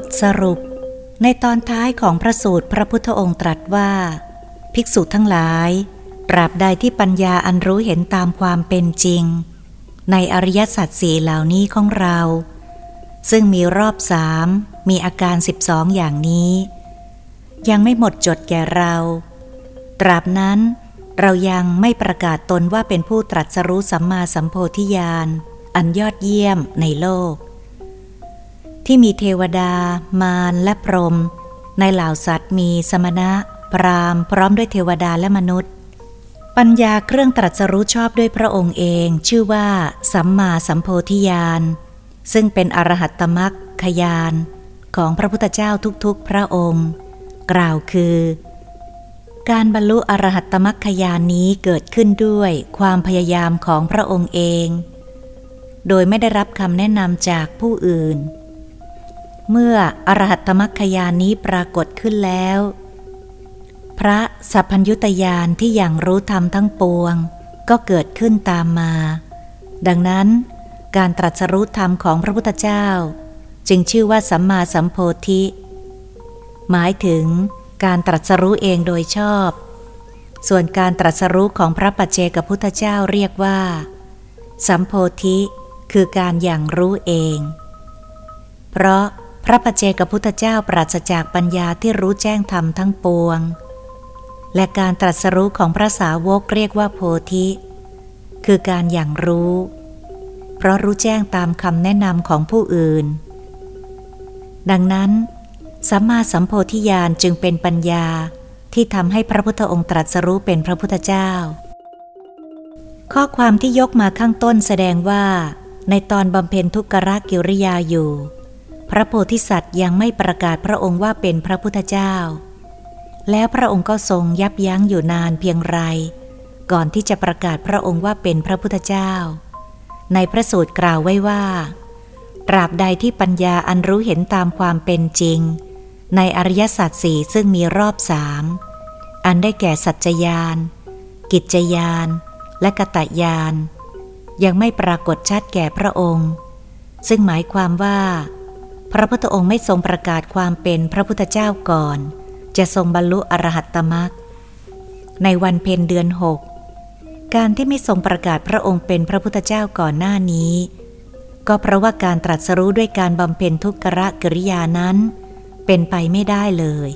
ทสรุป ในตอนท้ายของพระสูตรพระพุทธองค์ตรัสว่า ภิกษุทั้งหลาย ตราบใดที่ปัญญาอันรู้เห็นตามความเป็นจริง ในอริยสัจสี่เหล่านี้ของเรา ซึ่งมีรอบสามมีอาการสิบสองอย่างนี้ ยังไม่หมดจดแก่เรา ตราบนั้นเรายังไม่ประกาศตนว่าเป็นผู้ตรัสรู้สัมมาสัมโพธิญาณอันยอดเยี่ยมในโลก ที่มีเทวดา มารและพรหมในเหล่าสัตว์มีสมณะ พรามพร้อมด้วยเทวดาและมนุษย์ ปัญญาเครื่องตรัสรู้ชอบด้วยพระองค์เองชื่อว่าสัมมาสัมโพธิญาณซึ่งเป็นอรหัตตมัคคยานของพระพุทธเจ้าทุกๆ พระองค์ กล่าวคือ การบรรลุอรหัตตมัคคยานนี้เกิดขึ้นด้วยความพยายามของพระองค์เอง โดยไม่ได้รับคำแนะนำจากผู้อื่น เมื่ออรหัตตมัคคยานนี้ปรากฏขึ้นแล้ว พระสัพพัญยุตยานที่อย่างรู้ธรรมทั้งปวง ก็เกิดขึ้นตามมา ดังนั้น การตรัสรู้ธรรมของพระพุทธเจ้า จึงชื่อว่าสัมมาสัมโพธิ หมายถึงการตรัสรู้เองโดยชอบ ส่วนการตรัสรู้ของพระปัจเจกพุทธเจ้าเรียกว่า สัมโพธิ คือการอย่างรู้เอง เพราะ พระปัจเจกพุทธเจ้าปราศจากปัญญาที่รู้แจ้งธรรมทั้งปวง และการตรัสรู้ของพระสาวกเรียกว่าโพธิ คือการอย่างรู้ เพราะรู้แจ้งตามคำแนะนำของผู้อื่น ดังนั้น สัมมาสัมโพธิญาณจึงเป็นปัญญาที่ทำให้พระพุทธองค์ตรัสรู้เป็นพระพุทธเจ้า ข้อความที่ยกมาข้างต้นแสดงว่า ในตอนบำเพ็ญทุกรกิริยาอยู่ พระโพธิสัตว์ยังไม่ประกาศพระองค์ว่าเป็นพระพุทธเจ้า แล้วพระองค์ก็ทรงยับยั้งอยู่นานเพียงไร ก่อนที่จะประกาศพระองค์ว่าเป็นพระพุทธเจ้า ในพระสูตรกล่าวไว้ว่า ตราบใดที่ปัญญาอันรู้เห็นตามความเป็นจริง ในอริยสัจสี่ซึ่งมีรอบสาม อันได้แก่สัจจยาน กิจยาน และกตยาน ยังไม่ปรากฏชัดแก่พระองค์ ซึ่งหมายความว่า พระพุทธองค์ไม่ทรงประกาศความเป็นพระพุทธเจ้าก่อน จะทรงบรรลุอรหัตตมรรคในวันเพ็ญเดือนหกการที่ไม่ทรงประกาศพระองค์เป็นพระพุทธเจ้าก่อนหน้านี้ ก็เพราะว่าการตรัสรู้ด้วยการบำเพ็ญทุกขะกิริยานั้น เป็นไปไม่ได้เลย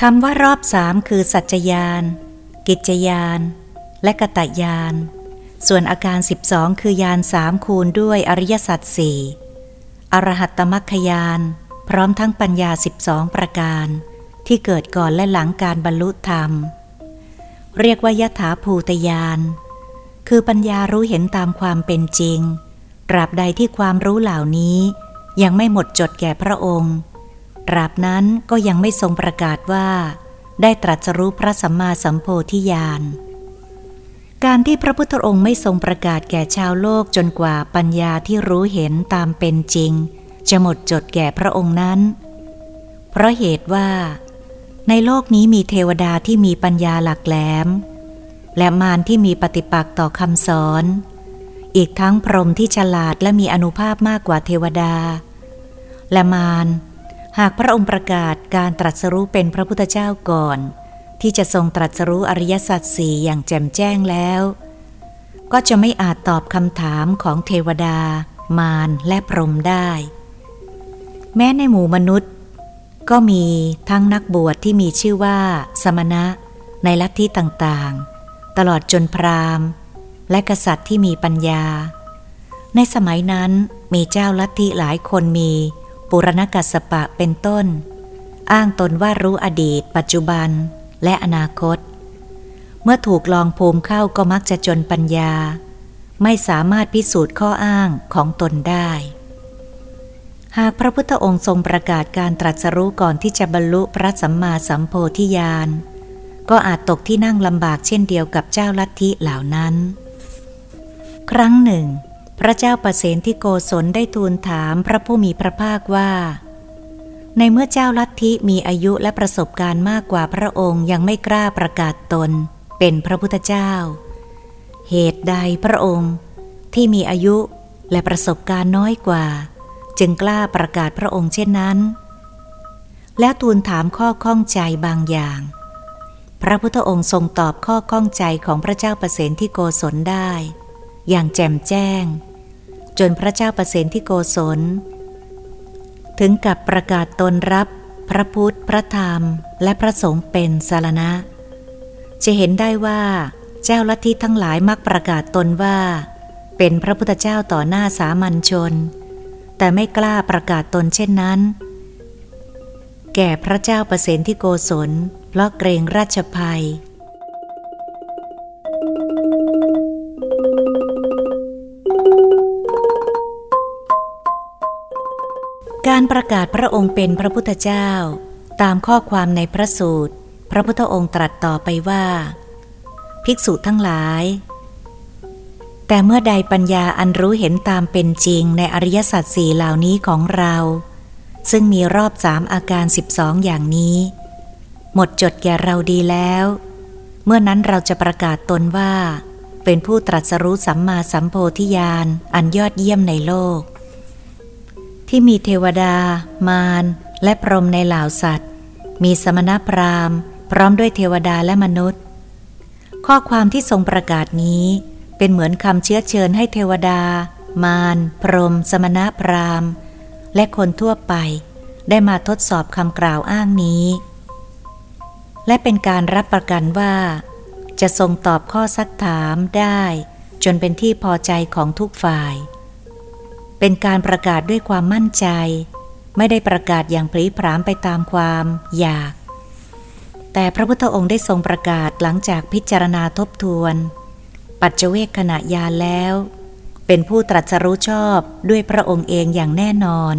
คำว่ารอบสามคือสัจจยาน กิจยาน และกตยาน ส่วนอาการ 12 คือยานสามคูณด้วยอริยสัจสี่ อรหัตตมัคคยาน พร้อมทั้งปัญญา12ประการ ที่เกิดก่อนและหลังการบรรลุธรรม เรียกว่ายถาภูตยาน คือปัญญารู้เห็นตามความเป็นจริง ตราบใดที่ความรู้เหล่านี้ยังไม่หมดจดแก่พระองค์ตราบนั้นก็ยังไม่ทรงประกาศว่า ได้ตรัสรู้พระสัมมาสัมโพธิญาณ การที่พระพุทธองค์ไม่ทรงประกาศแก่ชาวโลกจนกว่าปัญญาที่รู้เห็นตามเป็นจริง จะหมดจดแก่พระองค์นั้น เพราะเหตุว่า ในโลกนี้มีเทวดาที่มีปัญญาหลักแหลม และมารที่มีปฏิปักษ์ต่อคำสอน อีกทั้งพรหมที่ฉลาดและมีอนุภาพมากกว่าเทวดา และมารหากพระองค์ประกาศการตรัสรู้เป็นพระพุทธเจ้าก่อน ที่จะทรงตรัสรู้อริยสัจสี่อย่างแจ่มแจ้งแล้ว ก็จะไม่อาจตอบคำถามของเทวดา มารและพรหมได้ แม้ในหมู่มนุษย์ ก็มีทั้งนักบวชที่มีชื่อว่า สมณะ ในลัทธิต่างๆ ตลอดจนพราหมณ์ และกษัตริย์ที่มีปัญญา ในสมัยนั้นมีเจ้าลัทธิหลายคนมีปุรณกัสปะเป็นต้น อ้างตนว่ารู้อดีต ปัจจุบัน และอนาคต เมื่อถูกลองภูมิเข้าก็มักจะจนปัญญา ไม่สามารถพิสูจน์ข้ออ้างของตนได้ หากพระพุทธองค์ทรงประกาศการตรัสรู้ก่อนที่จะบรรลุพระสัมมาสัมโพธิญาณก็อาจตกที่นั่งลำบากเช่นเดียวกับเจ้าลัทธิเหล่านั้น ครั้งหนึ่ง พระเจ้าประเสนที่โกศลได้ทูลถามพระผู้มีพระภาคว่า ในเมื่อเจ้าลัทธิมีอายุและประสบการณ์มากกว่าพระองค์ยังไม่กล้าประกาศตน เป็นพระพุทธเจ้า เหตุใดพระองค์ ที่มีอายุและประสบการณ์น้อยกว่า จึงกล้าประกาศพระองค์เช่นนั้น แล้วทูลถามข้อข้องใจบางอย่าง พระพุทธองค์ทรงตอบข้อข้องใจของพระเจ้าประเสนที่โกศลได้ อย่างแจ่มแจ้ง จนพระเจ้าประเสนที่โกศล ถึงกับประกาศตนรับพระพุทธ พระธรรม และพระสงฆ์เป็นสารณะ จะเห็นได้ว่า เจ้าลัทธิทั้งหลายมักประกาศตนว่า เป็นพระพุทธเจ้าต่อหน้าสามัญชน แต่ไม่กล้าประกาศตนเช่นนั้น แก่พระเจ้าประเสนที่โกศลเพราะเกรงราชภัย การประกาศพระองค์เป็นพระพุทธเจ้า ตามข้อความในพระสูตร พระพุทธองค์ตรัสต่อไปว่า ภิกษุทั้งหลาย แต่เมื่อใดปัญญาอันรู้เห็นตามเป็นจริงในอริยสัจสี่เหล่านี้ของเรา ซึ่งมีรอบสามอาการสิบสองอย่างนี้ หมดจดแก่เราดีแล้ว เมื่อนั้นเราจะประกาศตนว่า เป็นผู้ตรัสรู้สัมมาสัมโพธิญาณอันยอดเยี่ยมในโลก ที่มีเทวดา มารและพรหมในเหล่าสัตว์ มีสมณพราหมณ์ พร้อมด้วยเทวดาและมนุษย์ ข้อความที่ทรงประกาศนี้เป็นเหมือนคำเชื้อเชิญให้เทวดา มาร พรหมสมณพราหมณ์ และคนทั่วไป ได้มาทดสอบคำกล่าวอ้างนี้ และเป็นการรับประกันว่า จะทรงตอบข้อซักถามได้ จนเป็นที่พอใจของทุกฝ่าย เป็นการประกาศด้วยความมั่นใจ ไม่ได้ประกาศอย่างพลีพรามไปตามความอยาก แต่พระพุทธองค์ได้ทรงประกาศหลังจากพิจารณาทบทวน ปัจเจเวกขณะยานแล้ว เป็นผู้ตรัสรู้ชอบด้วยพระองค์เองอย่างแน่นอน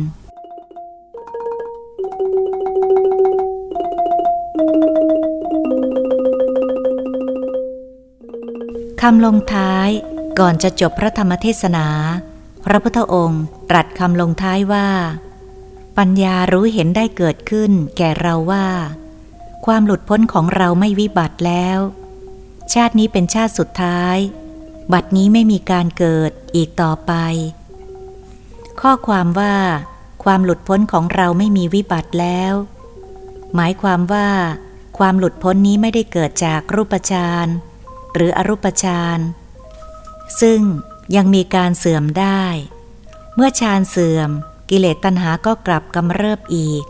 คำลงท้ายก่อนจะจบพระธรรมเทศนา พระพุทธองค์ตรัสคำลงท้ายว่า ปัญญารู้เห็นได้เกิดขึ้น แก่เราว่า ความหลุดพ้นของเราไม่วิบัติแล้ว ชาตินี้เป็นชาติสุดท้าย บัดนี้ไม่มีการเกิดอีกต่อไป ข้อความว่า ความหลุดพ้นของเราไม่มีวิบัติแล้ว หมายความว่า ความหลุดพ้นนี้ไม่ได้เกิดจากรูปฌานหรืออรูปฌานซึ่ง ยังมีการเสื่อมได้ เมื่อฌานเสื่อม กิเลสตัณหาก็กลับกำเริบอีก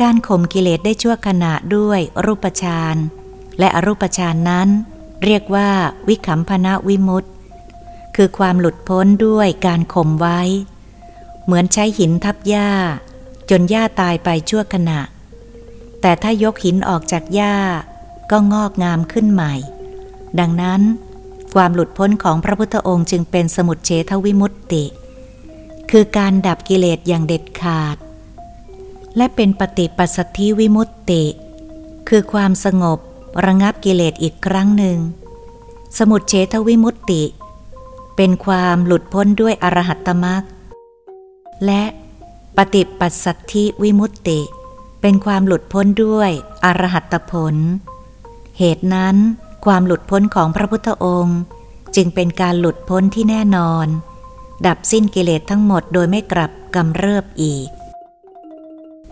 การข่มกิเลสได้ชั่วขณะด้วยรูปฌานและอรูปฌานนั้น เรียกว่าวิขำพนะวิมุตตคือความหลุดพ้นด้วยการข่มไว้ เหมือนใช้หินทับหญ้า จนหญ้าตายไปชั่วขณะ แต่ถ้ายกหินออกจากหญ้าก็งอกงามขึ้นใหม่ ดังนั้น ความหลุดพ้นของพระพุทธองค์จึงเป็นสมุดเฉทวิมุตติ คือการดับกิเลสอย่างเด็ดขาด และเป็นปฏิปัสสธิวิมุตติ คือความสงบระงับกิเลสอีกครั้งหนึ่ง สมุดเฉทวิมุตติ เป็นความหลุดพ้นด้วยอรหัตตมรรคและปฏิปัสสัทธิวิมุตติ เป็นความหลุดพ้นด้วยอรหัตผล เหตุนั้น ความหลุดพ้นของพระพุทธองค์ จึงเป็นการหลุดพ้นที่แน่นอน ดับสิ้นกิเลสทั้งหมดโดยไม่กลับกำเริบอีก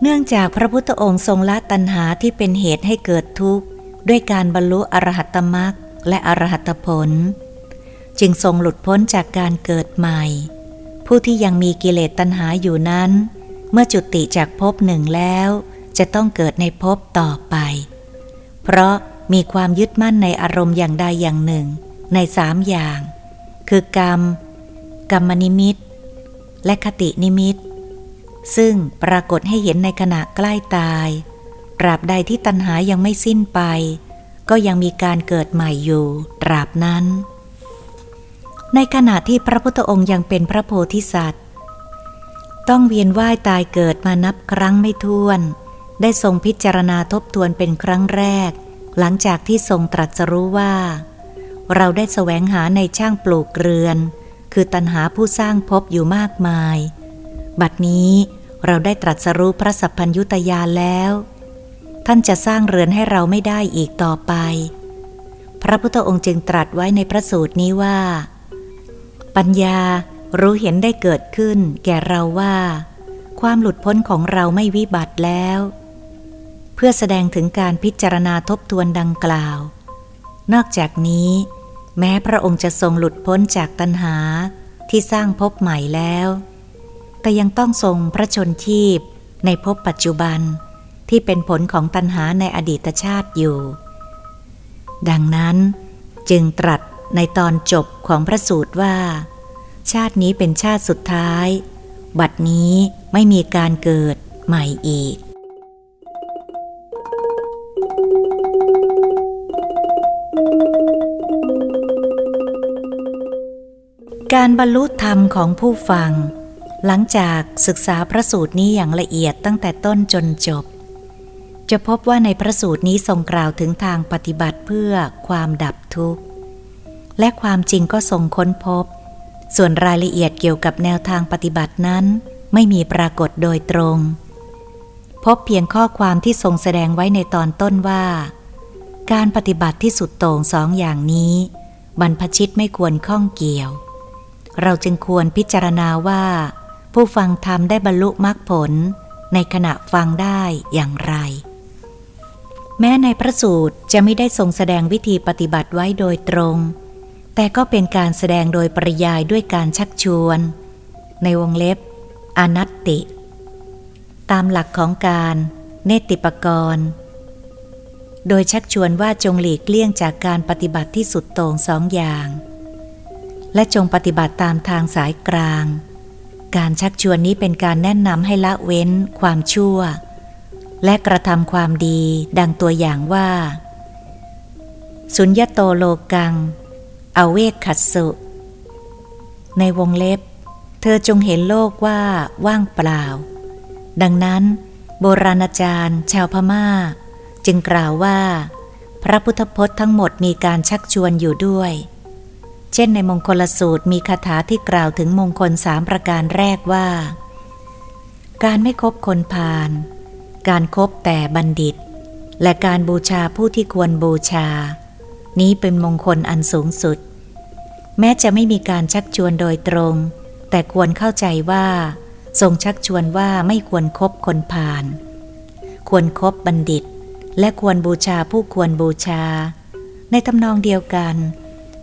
เนื่องจากพระพุทธองค์ทรงละตัณหาที่เป็นเหตุให้เกิดทุกข์ ด้วยการบรรลุอรหัตตมรรคและอรหัตผล จึงทรงหลุดพ้นจากการเกิดใหม่ ผู้ที่ยังมีกิเลสตัณหาอยู่นั้น เมื่อจุติจากภพหนึ่งแล้ว จะต้องเกิดในภพต่อไป เพราะ มีความยึดมั่นในอารมณ์อย่างใดอย่างหนึ่ง ในสามอย่าง คือกรรม กรรมนิมิต และคตินิมิต ซึ่งปรากฏให้เห็นในขณะใกล้ตาย ตราบใดที่ตัณหายังไม่สิ้นไป ก็ยังมีการเกิดใหม่อยู่ ตราบนั้น ในขณะที่พระพุทธองค์ยังเป็นพระโพธิสัตว์ ต้องเวียนว่ายตายเกิดมานับครั้งไม่ถ้วน ได้ทรงพิจารณาทบทวนเป็นครั้งแรก หลังจากที่ทรงตรัสรู้ว่า เราได้แสวงหาในช่างปลูกเรือน คือตัณหาผู้สร้างภพอยู่มากมาย บัดนี้เราได้ตรัสรู้พระสัพพัญยุตยานแล้ว ท่านจะสร้างเรือนให้เราไม่ได้อีกต่อไป พระพุทธองค์จึงตรัสไว้ในพระสูตรนี้ว่า ปัญญารู้เห็นได้เกิดขึ้น แก่เราว่า ความหลุดพ้นของเราไม่วิบัติแล้ว พื่อแสดงถึงการพิจารณาทบทวนดังกล่าว นอกจากนี้ แม้พระองค์จะทรงหลุดพ้นจากตัณหาที่สร้างภพใหม่แล้ว แต่ยังต้องทรงพระชนชีพในภพปัจจุบันที่เป็นผลของตัณหาในอดีตชาติอยู่ ดังนั้นจึงตรัสในตอนจบของพระสูตรว่า ชาตินี้เป็นชาติสุดท้าย บัดนี้ไม่มีการเกิดใหม่อีก การบรรลุธรรมของผู้ฟัง หลังจากศึกษาพระสูตรนี้อย่างละเอียดตั้งแต่ต้นจนจบ จะพบว่าในพระสูตรนี้ทรงกล่าวถึงทางปฏิบัติเพื่อความดับทุกข์ และความจริงก็ทรงค้นพบ ส่วนรายละเอียดเกี่ยวกับแนวทางปฏิบัตินั้น ไม่มีปรากฏโดยตรง พบเพียงข้อความที่ทรงแสดงไว้ในตอนต้นว่า การปฏิบัติที่สุดโต่งสองอย่างนี้ บรรพชิตไม่ควรข้องเกี่ยว เราจึงควรพิจารณาว่า ผู้ฟังธรรมได้บรรลุมรรคผล ในขณะฟังได้อย่างไร แม้ในพระสูตรจะไม่ได้ทรงแสดงวิธีปฏิบัติไว้โดยตรง แต่ก็เป็นการแสดงโดยปริยายด้วยการชักชวน ในวงเล็บ อนัตติ ตามหลักของการ เนติปกรณ์ โดยชักชวนว่าจงหลีกเลี่ยงจากการปฏิบัติที่สุดโต่งสองอย่าง และจงปฏิบัติตามทางสายกลาง การชักชวนนี้เป็นการแนะนำให้ละเว้น ความชั่ว และกระทำความดีดังตัวอย่างว่า สุญญโตโลกัง อเวกขัดสุ ในวงเล็บ เธอจงเห็นโลกว่าว่างเปล่า ดังนั้น โบราณอาจารย์ ชาวพมา่า จึงกล่าวว่า พระพุทธพจน์ทั้งหมดมีการชักชวนอยู่ด้วย เช่นในมงคลสูตรมีคาถาที่กล่าวถึงมงคลสามประการแรกว่า การไม่คบคนพาลการครบแต่บัณฑิต และการบูชาผู้ที่ควรบูชา นี้เป็นมงคลอันสูงสุด แม้จะไม่มีการชักชวนโดยตรง แต่ควรเข้าใจว่า ทรงชักชวนว่าไม่ควรครบคนผ่านควรครบบัณฑิต และควรบูชาผู้ควรบูชา ในทำนองเดียวกัน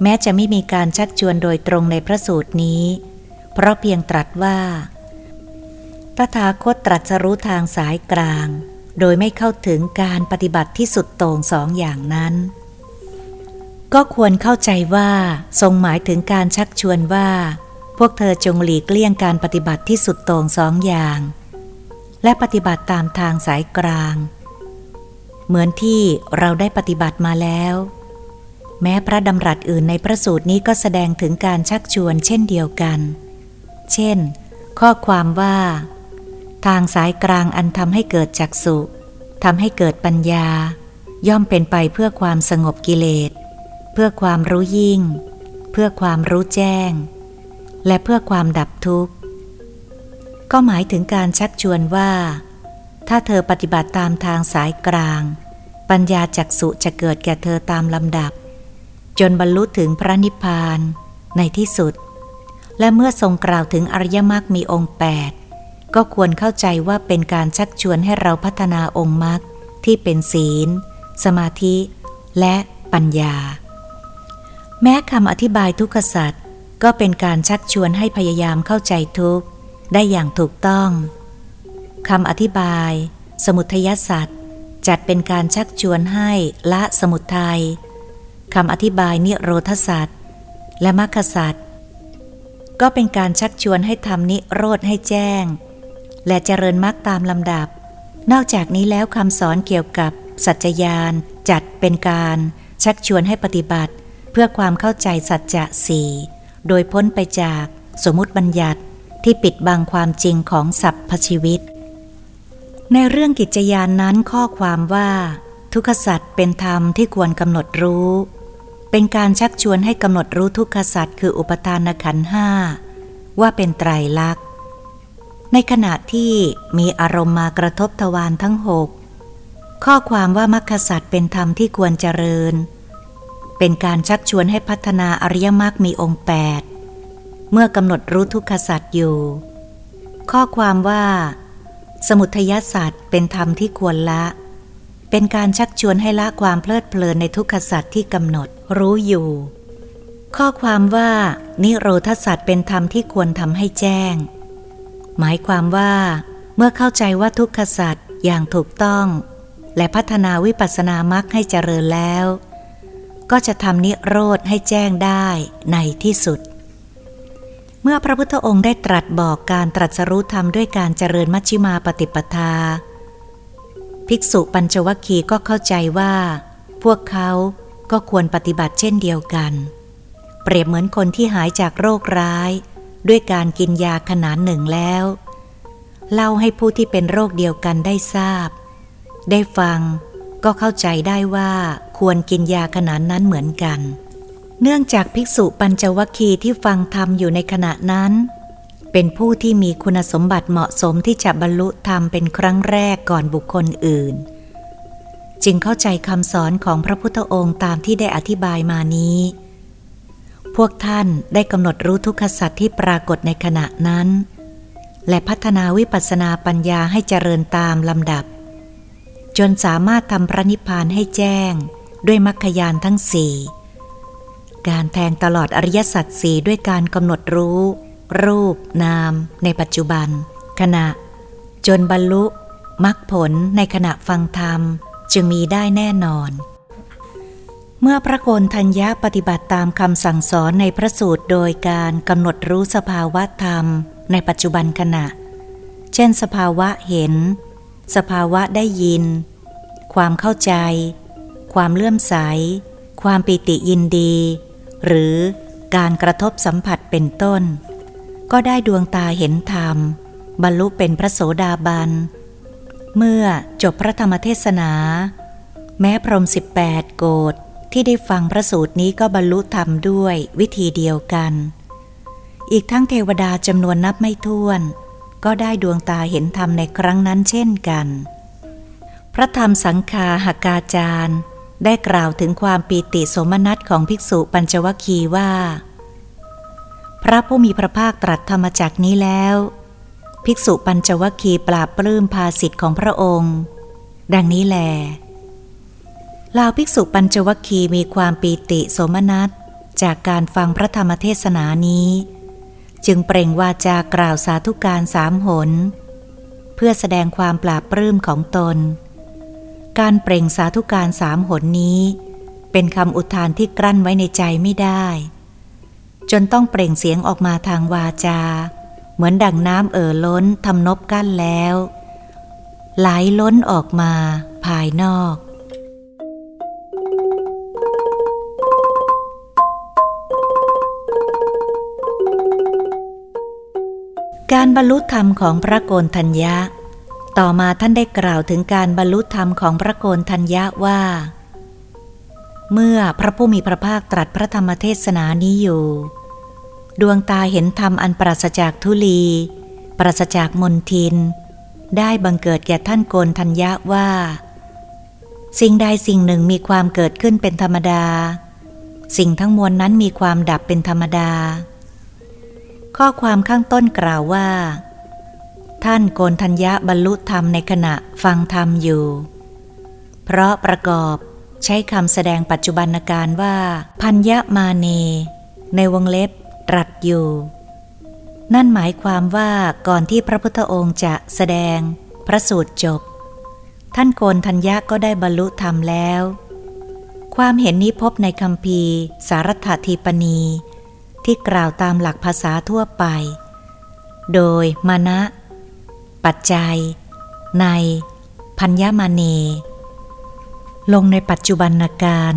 แม้จะไม่มีการชักชวนโดยตรงในพระสูตรนี้ เพราะเพียงตรัสว่า ตถาคตตรัสรู้ทางสายกลาง โดยไม่เข้าถึงการปฏิบัติที่สุดโต่งสองอย่างนั้น ก็ควรเข้าใจว่าทรงหมายถึงการชักชวนว่า พวกเธอจงหลีกเลี่ยงการปฏิบัติที่สุดโต่งสองอย่าง และปฏิบัติตามทางสายกลาง เหมือนที่เราได้ปฏิบัติมาแล้ว แม้พระดำรัสอื่นในพระสูตรนี้ก็แสดงถึงการชักชวนเช่นเดียวกัน เช่น ข้อความว่า ทางสายกลางอันทำให้เกิดจักสุทำให้เกิดปัญญา ย่อมเป็นไปเพื่อความสงบกิเลส เพื่อความรู้ยิ่ง เพื่อความรู้แจ้ง และเพื่อความดับทุกข์ ก็หมายถึงการชักชวนว่า ถ้าเธอปฏิบัติตามทางสายกลาง ปัญญาจักสุจะเกิดแก่เธอตามลำดับ จนบรรลุถึงพระนิพพานในที่สุด และเมื่อทรงกล่าวถึงอริยมรรคมีองค์แปดก็ควรเข้าใจว่าเป็นการชักชวนให้เราพัฒนาองค์มรรคที่เป็นศีล สมาธิ และปัญญา แม้คำอธิบายทุกขสัตว์ก็เป็นการชักชวนให้พยายามเข้าใจทุกข์ได้อย่างถูกต้อง คำอธิบาย สมุทัยสัตว์จัดเป็นการชักชวนให้ละสมุทัยคำอธิบายนิโรธสัตว์และมรรคสัตว์ก็เป็นการชักชวนให้ทำนิโรธให้แจ้ง และเจริญมรรคตามลำดับ นอกจากนี้แล้วคำสอนเกี่ยวกับสัจจยานจัดเป็นการชักชวนให้ปฏิบัติ เพื่อความเข้าใจสัจจะสี่โดยพ้นไปจากสมมติบัญญัติที่ปิดบังความจริงของสัพพชีวิต ในเรื่องกิจยานนั้นข้อความว่า ทุกขสัตว์เป็นธรรมที่ควรกำหนดรู้ เป็นการชักชวนให้กำหนดรู้ทุกขสัตว์คืออุปทานขันห้าว่าเป็นไตรลักษณ์ ในขณะที่มีอารมณ์มากระทบทวารทั้งหกข้อความว่ามรรคสัตว์เป็นธรรมที่ควรเจริญ เป็นการชักชวนให้พัฒนาอริยมรรคมีองค์แปดเมื่อกำหนดรู้ทุกขสัตว์อยู่ ข้อความว่า สมุทยศาสตร์เป็นธรรมที่ควรละ เป็นการชักชวนให้ละความเพลิดเพลินในทุกขสัตว์ที่กำหนดรู้อยู่ ข้อความว่า นิโรธศาสตว์เป็นธรรมที่ควรทำให้แจ้ง หมายความว่า เมื่อเข้าใจว่าทุกขสัตว์อย่างถูกต้อง และพัฒนาวิปัสสนามรรคให้เจริญแล้ว ก็จะทำนิโรธให้แจ้งได้ในที่สุด เมื่อพระพุทธองค์ได้ตรัสบอกการตรัสรู้ธรรมด้วยการเจริญมัชฌิมาปฏิปทา ภิกษุปัญจวัคคีย์ก็เข้าใจว่า พวกเขาก็ควรปฏิบัติเช่นเดียวกัน เปรียบเหมือนคนที่หายจากโรคร้าย ด้วยการกินยาขนาดหนึ่งแล้ว เล่าให้ผู้ที่เป็นโรคเดียวกันได้ทราบ ได้ฟังก็เข้าใจได้ว่าควรกินยาขนาดนั้นเหมือนกัน เนื่องจากภิกษุปัญจวคีที่ฟังธรรมอยู่ในขณะนั้น เป็นผู้ที่มีคุณสมบัติเหมาะสมที่จะบรรลุธรรมเป็นครั้งแรกก่อนบุคคลอื่น จึงเข้าใจคำสอนของพระพุทธองค์ตามที่ได้อธิบายมานี้ พวกท่านได้กำหนดรู้ทุกขสัตว์ที่ปรากฏในขณะนั้น และพัฒนาวิปัสสนาปัญญาให้เจริญตามลำดับ จนสามารถทำพระนิพพานให้แจ้ง ด้วยมรรคยานทั้งสี่ การแทงตลอดอริยสัจสีด้วยการกำหนดรู้ รูป นาม ในปัจจุบัน ขณะ จนบรรลุมรรคผลในขณะฟังธรรมจึงมีได้แน่นอน เมื่อพระโกนทัญญาปฏิบัติตามคำสั่งสอนในพระสูตรโดยการกำหนดรู้สภาวะธรรม ในปัจจุบันขณะ เช่น สภาวะเห็น สภาวะได้ยิน ความเข้าใจ ความเลื่อมใส ความปิติยินดี หรือการกระทบสัมผัสเป็นต้น ก็ได้ดวงตาเห็นธรรม บรรลุเป็นพระโสดาบัน เมื่อจบพระธรรมเทศนา แม้พรหมสิบแปดโกดที่ได้ฟังพระสูตรนี้ก็บรรลุธรรมด้วยวิธีเดียวกัน อีกทั้งเทวดาจำนวนนับไม่ถ้วน ก็ได้ดวงตาเห็นธรรมในครั้งนั้นเช่นกัน พระธรรมสังคาหากาจารย์ ได้กล่าวถึงความปีติสมนัตของภิกษุปัญจวคีว่า พระผู้มีพระภาคตรัสธรรมจักนี้แล้ว ภิกษุปัญจวคีปราบปลื้มภาสิทธิ์ของพระองค์ ดังนี้แลลาวภิกษุปัญจวคีมีความปีติสมนัตจากการฟังพระธรรมเทศนานี้ จึงเปล่งวาจากล่าวสาธุการสามหน เพื่อแสดงความปราบปลื้มของตน การเปล่งสาธุการสามหนนี้ เป็นคำอุทานที่กลั้นไว้ในใจไม่ได้ จนต้องเปล่งเสียงออกมาทางวาจา เหมือนดังน้ำเอ่อล้นทำนบกั้นแล้ว ไหลล้นออกมา ภายนอกการบรรลุธรรมของพระโกนทัญญะ ต่อมาท่านได้กล่าวถึงการบรรลุธรรมของพระโกนทัญญะว่า เมื่อพระผู้มีพระภาคตรัสพระธรรมเทศนานี้อยู่ ดวงตาเห็นธรรมอันปราศจากทุลี ปราศจากมนทิน ได้บังเกิดแก่ท่านโกนทัญญะว่า สิ่งใดสิ่งหนึ่งมีความเกิดขึ้นเป็นธรรมดา สิ่งทั้งมวลนั้นมีความดับเป็นธรรมดา ข้อความข้างต้นกล่าวว่า ท่านโกนทัญญะบรรลุธรรมในขณะฟังธรรมอยู่ เพราะประกอบใช้คำแสดงปัจจุบันการว่า พัญญามาเน ในวงเล็บตรัสอยู่ นั่นหมายความว่าก่อนที่พระพุทธองค์จะแสดงพระสูตรจบ ท่านโกนทัญญะก็ได้บรรลุธรรมแล้ว ความเห็นนี้พบในคำพีสารถทีปณี ที่กล่าวตามหลักภาษาทั่วไป โดยมานะ ปัจจัย ในพัญญมาเนลงในปัจจุบันการ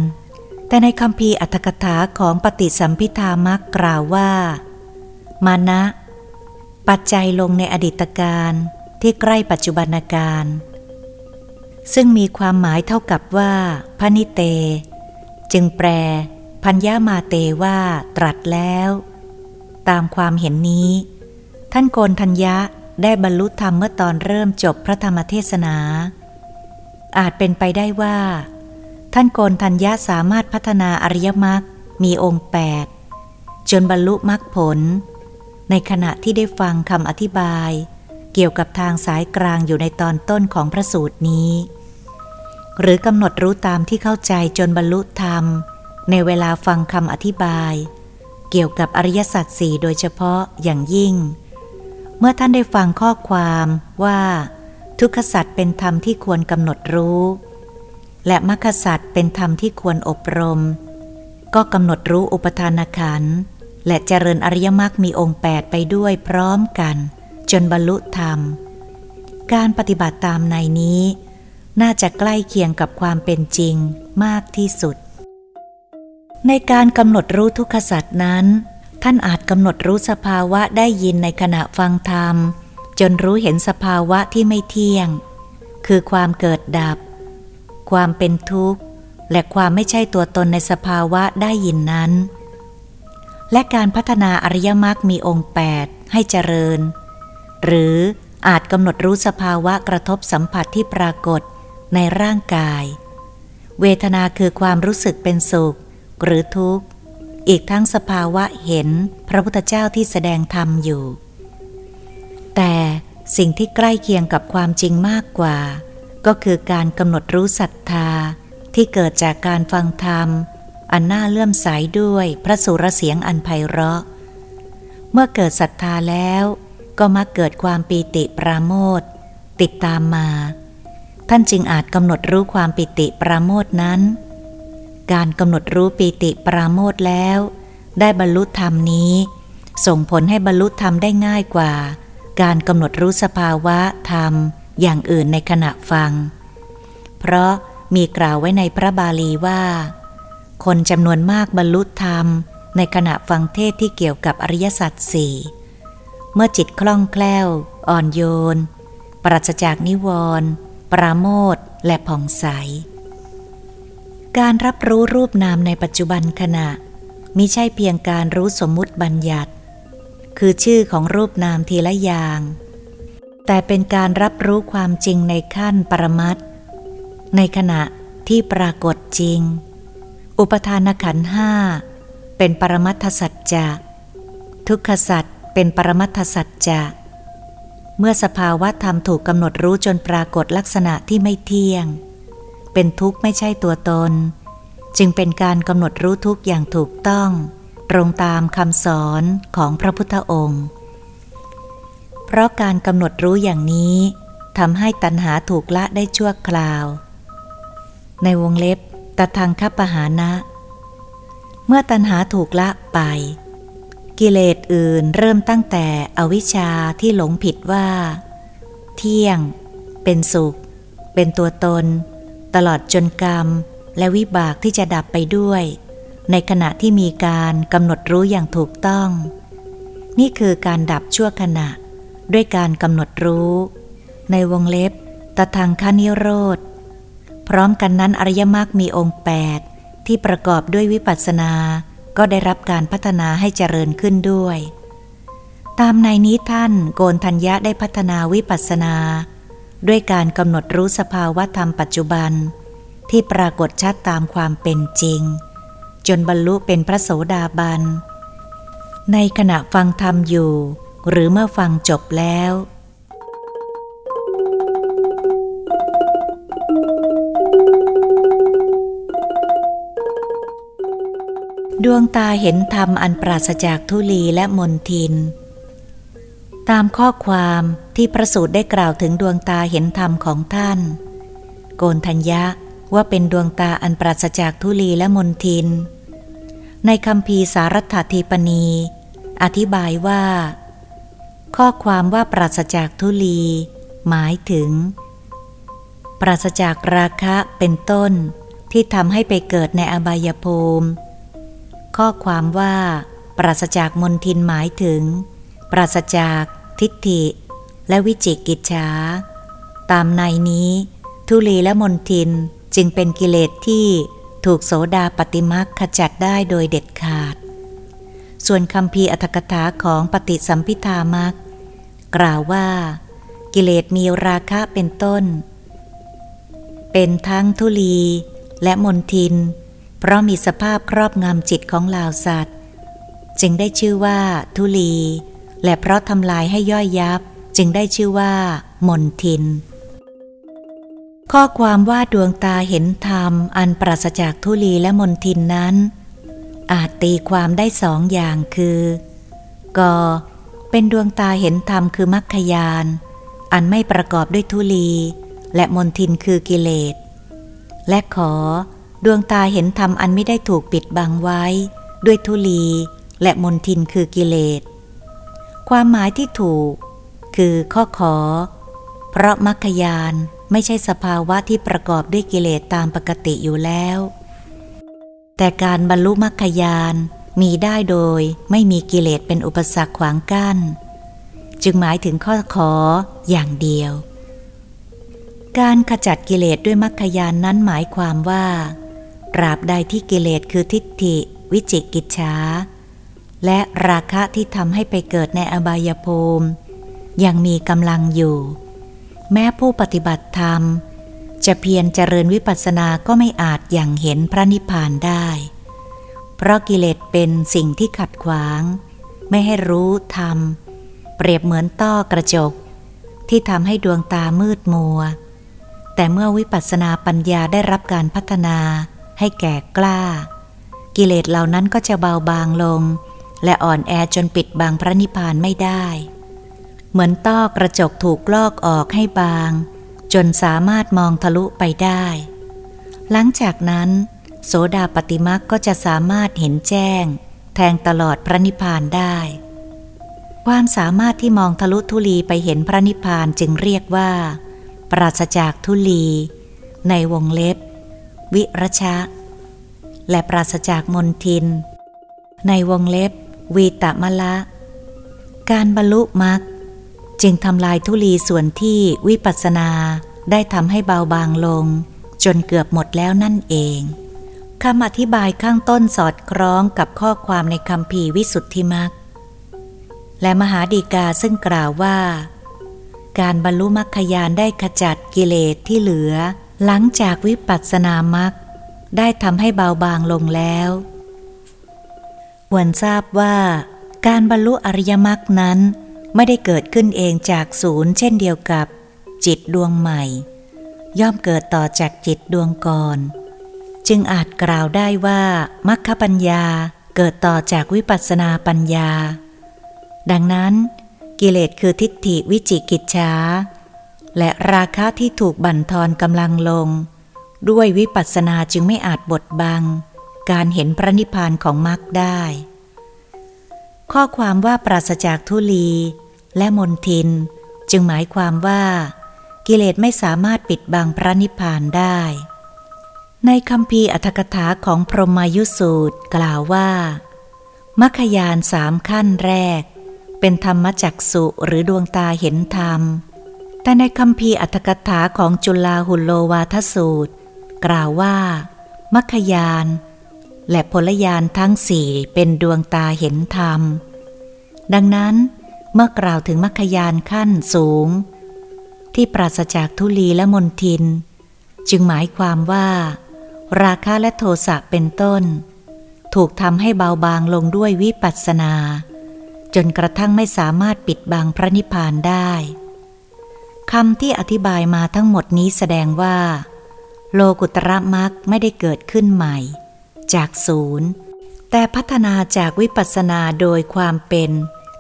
แต่ในคำพีอัตถกถาของปฏิสัมพิธามักกล่าวว่า มานะ ปัจจัยลงในอดีตการที่ใกล้ปัจจุบันการ ซึ่งมีความหมายเท่ากับว่าพนิเต จึงแปล พัญญามาเตว่าตรัสแล้ว ตามความเห็นนี้ ท่านโกนทัญญะ ได้บรรลุธรรมเมื่อตอนเริ่มจบพระธรรมเทศนา อาจเป็นไปได้ว่า ท่านโกนทัญญาสามารถพัฒนาอริยมรรคมีองค์แปดจนบรรลุมรรคผล ในขณะที่ได้ฟังคำอธิบาย เกี่ยวกับทางสายกลางอยู่ในตอนต้นของพระสูตรนี้ หรือกำหนดรู้ตามที่เข้าใจจนบรรลุธรรม ในเวลาฟังคำอธิบาย เกี่ยวกับอริยสัจสี่โดยเฉพาะอย่างยิ่ง เมื่อท่านได้ฟังข้อความว่า ทุกขสัจเป็นธรรมที่ควรกำหนดรู้ และมรรคสัจเป็นธรรมที่ควรอบรม ก็กำหนดรู้อุปทานขันธ์และเจริญอริยมรรคมีองค์แปดไปด้วยพร้อมกัน จนบรรลุธรรม การปฏิบัติตามในนี้ น่าจะใกล้เคียงกับความเป็นจริงมากที่สุด ในการกำหนดรู้ทุกขสัตว์นั้น ท่านอาจกำหนดรู้สภาวะได้ยินในขณะฟังธรรม จนรู้เห็นสภาวะที่ไม่เที่ยง คือความเกิดดับ ความเป็นทุกข์ และความไม่ใช่ตัวตนในสภาวะได้ยินนั้น และการพัฒนาอริยมรรคมีองค์ 8 ให้เจริญ หรืออาจกำหนดรู้สภาวะกระทบสัมผัสที่ปรากฏในร่างกาย เวทนาคือความรู้สึกเป็นสุข หรือทุกข์ อีกทั้งสภาวะเห็นพระพุทธเจ้าที่แสดงธรรมอยู่ แต่สิ่งที่ใกล้เคียงกับความจริงมากกว่า ก็คือการกำหนดรู้ศรัทธาที่เกิดจากการฟังธรรม อันน่าเลื่อมใสด้วยพระสุรเสียงอันไพเราะ เมื่อเกิดศรัทธาแล้วก็มักเกิดความปีติปราโมทติดตามมา ท่านจึงอาจกำหนดรู้ความปิติปราโมทนั้น การกำหนดรู้ปีติปราโมทแล้ว ได้บรรลุธรรมนี้ ส่งผลให้บรรลุธรรมได้ง่ายกว่า การกำหนดรู้สภาวะธรรมอย่างอื่นในขณะฟัง เพราะมีกล่าวไว้ในพระบาลีว่า คนจำนวนมากบรรลุธรรม ในขณะฟังเทศที่เกี่ยวกับอริยสัจสี่เมื่อจิตคล่องแคล่ว อ่อนโยน ปราศจากนิวรณ์ปราโมทและผ่องใส การรับรู้รูปนามในปัจจุบันขณะมิใช่เพียงการรู้สมมุติบัญญัติ คือชื่อของรูปนามทีละอย่าง แต่เป็นการรับรู้ความจริงในขั้นปรมัตในขณะที่ปรากฏจริง อุปทานขันห้าเป็นปรมัตถสัจจะ ทุกขสัจเป็นปรมัตถสัจจะ เมื่อสภาวะธรรมถูกกำหนดรู้จนปรากฏลักษณะที่ไม่เที่ยง เป็นทุกข์ไม่ใช่ตัวตน จึงเป็นการกำหนดรู้ทุกข์อย่างถูกต้อง ตรงตามคำสอนของพระพุทธองค์ เพราะการกำหนดรู้อย่างนี้ทำให้ตัณหาถูกละได้ชั่วคราว ในวงเล็บตทางคัปหานะ เมื่อตัณหาถูกละไป กิเลสอื่นเริ่มตั้งแต่อวิชชาที่หลงผิดว่า เที่ยง เป็นสุข เป็นตัวตน ตลอดจนกรรมและวิบากที่จะดับไปด้วย ในขณะที่มีการกำหนดรู้อย่างถูกต้อง นี่คือการดับชั่วขณะ ด้วยการกำหนดรู้ ในวงเล็บตทางคานิโรธ พร้อมกันนั้นอริยมรรคมีองค์แปดที่ประกอบด้วยวิปัสสนา ก็ได้รับการพัฒนาให้เจริญขึ้นด้วย ตามในนี้ท่านโกนทัญญะได้พัฒนาวิปัสสนา ด้วยการกำหนดรู้สภาวะธรรมปัจจุบัน ที่ปรากฏชัดตามความเป็นจริง จนบรรลุเป็นพระโสดาบัน ในขณะฟังธรรมอยู่ หรือเมื่อฟังจบแล้วดวงตาเห็นธรรมอันปราศจากทุลีและมนทิน ตามข้อความที่พระสูตรได้กล่าวถึงดวงตาเห็นธรรมของท่าน โกนทัญญะว่าเป็นดวงตาอันปราศจากทุลีและมนทิน ในคำพีสารัตถีปณี อธิบายว่า ข้อความว่าปราศจากทุลี หมายถึง ปราศจากราคะเป็นต้นที่ทำให้ไปเกิดในอบายภูมิ ข้อความว่า ปราศจากมนทินหมายถึง ปราศจาก ทิฏฐิ และวิจิกิจฉาตามในนี้ ทุลีและมนทินจึงเป็นกิเลสที่ถูกโสดาปฏิมักขจัดได้โดยเด็ดขาด ส่วนคำพีอัตถกถาของปฏิสัมพิธามักกล่าวว่า กิเลสมีราคะเป็นต้น เป็นทั้งทุลีและมนทิน เพราะมีสภาพครอบงำจิตของลาวสัตว์ จึงได้ชื่อว่าทุลี และเพราะทำลายให้ย่อยยับ จึงได้ชื่อว่า มนทิน ข้อความว่าดวงตาเห็นธรรม อันปราศจากทุลีและมนทินนั้น อาจตีความได้สองอย่างคือกเป็นดวงตาเห็นธรรมคือมรรคยาน อันไม่ประกอบด้วยทุลี และมนทินคือกิเลส และขอดวงตาเห็นธรรมอันไม่ได้ถูกปิดบังไว้ ด้วยทุลี และมนทินคือกิเลส ความหมายที่ถูก คือข้อขอ เพราะมรรคยานไม่ใช่สภาวะที่ประกอบด้วยกิเลสตามปกติอยู่แล้ว แต่การบรรลุมรรคยานมีได้โดยไม่มีกิเลสเป็นอุปสรรคขวางกัน้น จึงหมายถึงข้อขออย่างเดียว การขจัดกิเลสด้วยมรรคยานนั้นหมายความว่าตราบใดที่กิเลสคือทิฏฐิ วิจิกิจฉา และราคะที่ทำให้ไปเกิดในอบายภูมิ ยังมีกำลังอยู่ แม้ผู้ปฏิบัติธรรม จะเพียรเจริญวิปัสสนาก็ไม่อาจอย่างเห็นพระนิพพานได้ เพราะกิเลสเป็นสิ่งที่ขัดขวาง ไม่ให้รู้ธรรม เปรียบเหมือนต้อกระจก ที่ทำให้ดวงตามืดมัว แต่เมื่อวิปัสสนาปัญญาได้รับการพัฒนาให้แก่กล้า กิเลสเหล่านั้นก็จะเบาบางลง และอ่อนแอจนปิดบังพระนิพพานไม่ได้ เหมือนต้อกระจกถูกลอกออกให้บาง จนสามารถมองทะลุไปได้ หลังจากนั้น โสดาปฏิมักก็จะสามารถเห็นแจ้ง แทงตลอดพระนิพพานได้ ความสามารถที่มองทะลุทุลีไปเห็นพระนิพพานจึงเรียกว่า ปราศจากทุลี ในวงเล็บ วิรชะ และปราศจากมนทิน ในวงเล็บ วีตมละ การบรรลุมรรคจึงทำลายทุลีส่วนที่วิปัสสนาได้ทำให้เบาบางลง จนเกือบหมดแล้วนั่นเองคำอธิบายข้างต้นสอดคล้องกับข้อความในคำพีวิสุทธิมักและมหาดีกาซึ่งกล่าวว่า การบรรลุมรรคยานได้ขจัดกิเลสที่เหลือ หลังจากวิปัสสนามักได้ทำให้เบาบางลงแล้ว ควรทราบว่า การบรรลุอริยมรรคนั้นไม่ได้เกิดขึ้นเองจากศูนย์ เช่นเดียวกับ จิตดวงใหม่ ย่อมเกิดต่อจากจิตดวงก่อน จึงอาจกล่าวได้ว่ามัคคปัญญาเกิดต่อจากวิปัสสนาปัญญา ดังนั้น กิเลสคือทิฏฐิวิจิกิจฉาและราคะที่ถูกบั่นทอนกำลังลง ด้วยวิปัสสนาจึงไม่อาจบดบัง การเห็นพระนิพพานของมรรคได้ ข้อความว่าปราศจากทุลีและมนทิน จึงหมายความว่า กิเลสไม่สามารถปิดบังพระนิพพานได้ ในคำพีอัธกถาของพรหมายุสูตรกล่าวว่า มัคคยานสามขั้นแรก เป็นธรรมจักสุหรือดวงตาเห็นธรรม แต่ในคำพีอัธกถาของจุลาหุลโลวาทสูตร กล่าวว่ามัคคยาน และพลยานทั้งสี่เป็นดวงตาเห็นธรรม ดังนั้นเมื่อกล่าวถึงมัคคยานขั้นสูง ที่ปราศจากทุลีและมนทิน จึงหมายความว่า ราคะและโทสะเป็นต้น ถูกทำให้เบาบางลงด้วยวิปัสสนา จนกระทั่งไม่สามารถปิดบังพระนิพพานได้คำที่อธิบายมาทั้งหมดนี้แสดงว่า โลกุตระมักไม่ได้เกิดขึ้นใหม่ จากศูนย์ แต่พัฒนาจากวิปัสสนาโดยความเป็น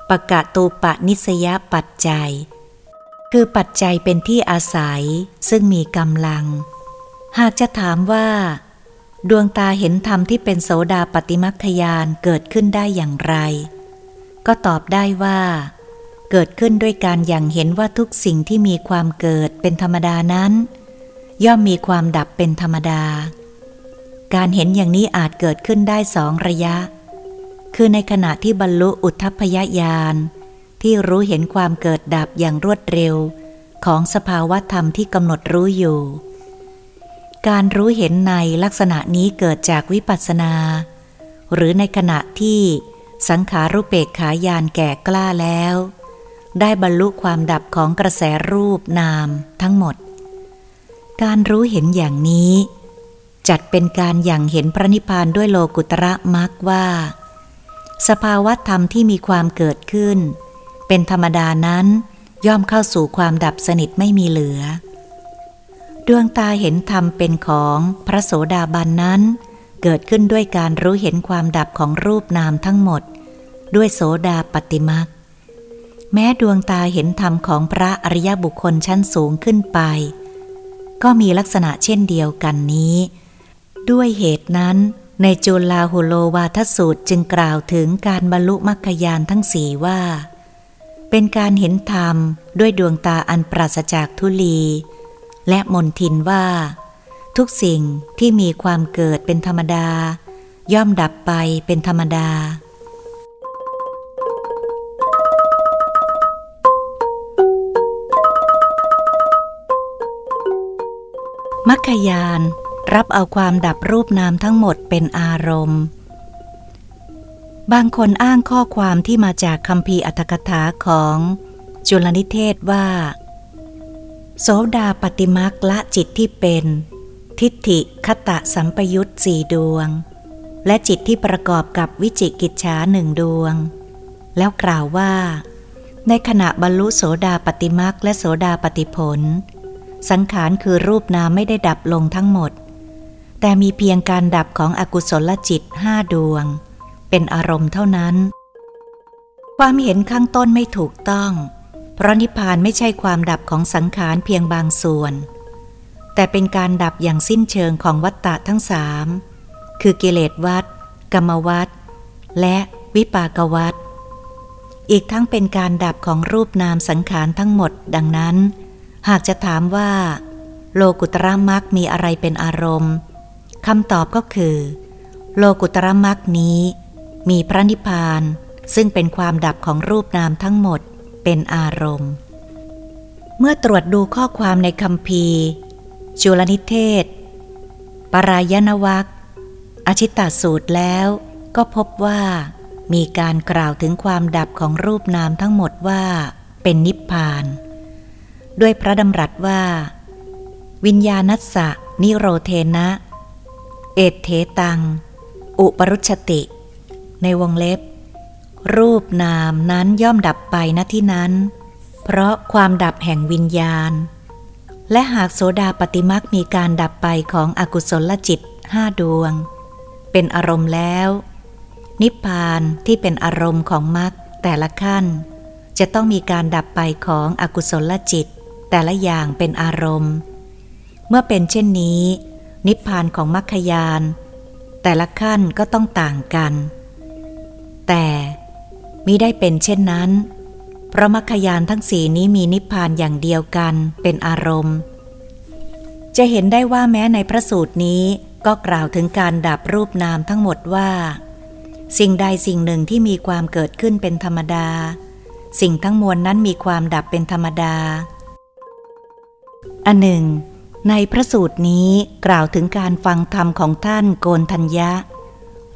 ปะกะตูปะนิสยปัจจัย คือปัจจัยเป็นที่อาศัยซึ่งมีกำลัง หากจะถามว่า ดวงตาเห็นธรรมที่เป็นโสดาปฏิมัคยานเกิดขึ้นได้อย่างไร ก็ตอบได้ว่า เกิดขึ้นด้วยการอย่างเห็นว่าทุกสิ่งที่มีความเกิดเป็นธรรมดานั้น ย่อมมีความดับเป็นธรรมดา การเห็นอย่างนี้อาจเกิดขึ้นได้สองระยะ คือในขณะที่บรรลุอุทพยญาณที่รู้เห็นความเกิดดับอย่างรวดเร็ว ของสภาวะธรรมที่กำหนดรู้อยู่ การรู้เห็นในลักษณะนี้เกิดจากวิปัสสนา หรือในขณะที่สังขารุเปกขายานแก่กล้าแล้ว ได้บรรลุความดับของกระแสรูปนามทั้งหมด การรู้เห็นอย่างนี้ จัดเป็นการอย่างเห็นพระนิพพานด้วยโลกุตระมักว่า สภาวะธรรมที่มีความเกิดขึ้น เป็นธรรมดานั้นย่อมเข้าสู่ความดับสนิทไม่มีเหลือ ดวงตาเห็นธรรมเป็นของพระโสดาบันนั้น เกิดขึ้นด้วยการรู้เห็นความดับของรูปนามทั้งหมด ด้วยโสดาปฏิมักแม้ดวงตาเห็นธรรมของพระอริยบุคคลชั้นสูงขึ้นไป ก็มีลักษณะเช่นเดียวกันนี้ ด้วยเหตุนั้น ในจุลาหุโลวาทสูตรจึงกล่าวถึงการบรรลุมรรคยานทั้งสี่ว่า เป็นการเห็นธรรมด้วยดวงตาอันปราศจากทุลี และมนทินว่า ทุกสิ่งที่มีความเกิดเป็นธรรมดา ย่อมดับไปเป็นธรรมดามัคคยาน รับเอาความดับรูปนามทั้งหมดเป็นอารมณ์ บางคนอ้างข้อความที่มาจากคำพีอัตถกถาของจุลนิเทศว่า โสดาปฏิมักละจิตที่เป็น ทิฏฐิคตะสัมปยุตสี่ดวง และจิตที่ประกอบกับวิจิกิจฉาหนึ่งดวง แล้วกล่าวว่า ในขณะบรรลุโสดาปฏิมักและโสดาปฏิผล สังขารคือรูปนามไม่ได้ดับลงทั้งหมด แต่มีเพียงการดับของอกุศลจิตห้าดวง เป็นอารมณ์เท่านั้น ความเห็นข้างต้นไม่ถูกต้อง เพราะนิพพานไม่ใช่ความดับของสังขารเพียงบางส่วน แต่เป็นการดับอย่างสิ้นเชิงของวัตตะทั้งสามคือกิเลสวัตกรรมวัตและวิปากวัตอีกทั้งเป็นการดับของรูปนามสังขารทั้งหมด ดังนั้น หากจะถามว่า โลกุตระมักมีอะไรเป็นอารมณ์ คำตอบก็คือ โลกุตระมักนี้ มีพระนิพพาน ซึ่งเป็นความดับของรูปนามทั้งหมดเป็นอารมณ์ เมื่อตรวจดูข้อความในคัมภีร์จูฬนิทเทส ปารายนวรรคอชิตสูตรแล้วก็พบว่ามีการกล่าวถึงความดับของรูปนามทั้งหมดว่าเป็นนิพพาน ด้วยพระดำรัสว่า วิญญาณัสสะนิโรเธนะ เอตเถตัง อุปะรุชฌะติ ในวงเล็บ รูปนามนั้นย่อมดับไปณที่นั้น เพราะความดับแห่งวิญญาณ และหากโสดาปฏิมักมีการดับไปของอกุศลจิตห้าดวง เป็นอารมณ์แล้ว นิพพานที่เป็นอารมณ์ของมรรคแต่ละขั้น จะต้องมีการดับไปของอกุศลจิต แต่ละอย่างเป็นอารมณ์ เมื่อเป็นเช่นนี้ นิพพานของมรรคยาน แต่ละขั้นก็ต้องต่างกัน แต่มิได้เป็นเช่นนั้น เพราะมรรคยานทั้งสี่นี้มีนิพพานอย่างเดียวกันเป็นอารมณ์ จะเห็นได้ว่าแม้ในพระสูตรนี้ก็กล่าวถึงการดับรูปนามทั้งหมดว่า สิ่งใดสิ่งหนึ่งที่มีความเกิดขึ้นเป็นธรรมดา สิ่งทั้งมวลนั้นมีความดับเป็นธรรมดา อันหนึ่ง ในพระสูตรนี้กล่าวถึงการฟังธรรมของท่านโกนทัญญะ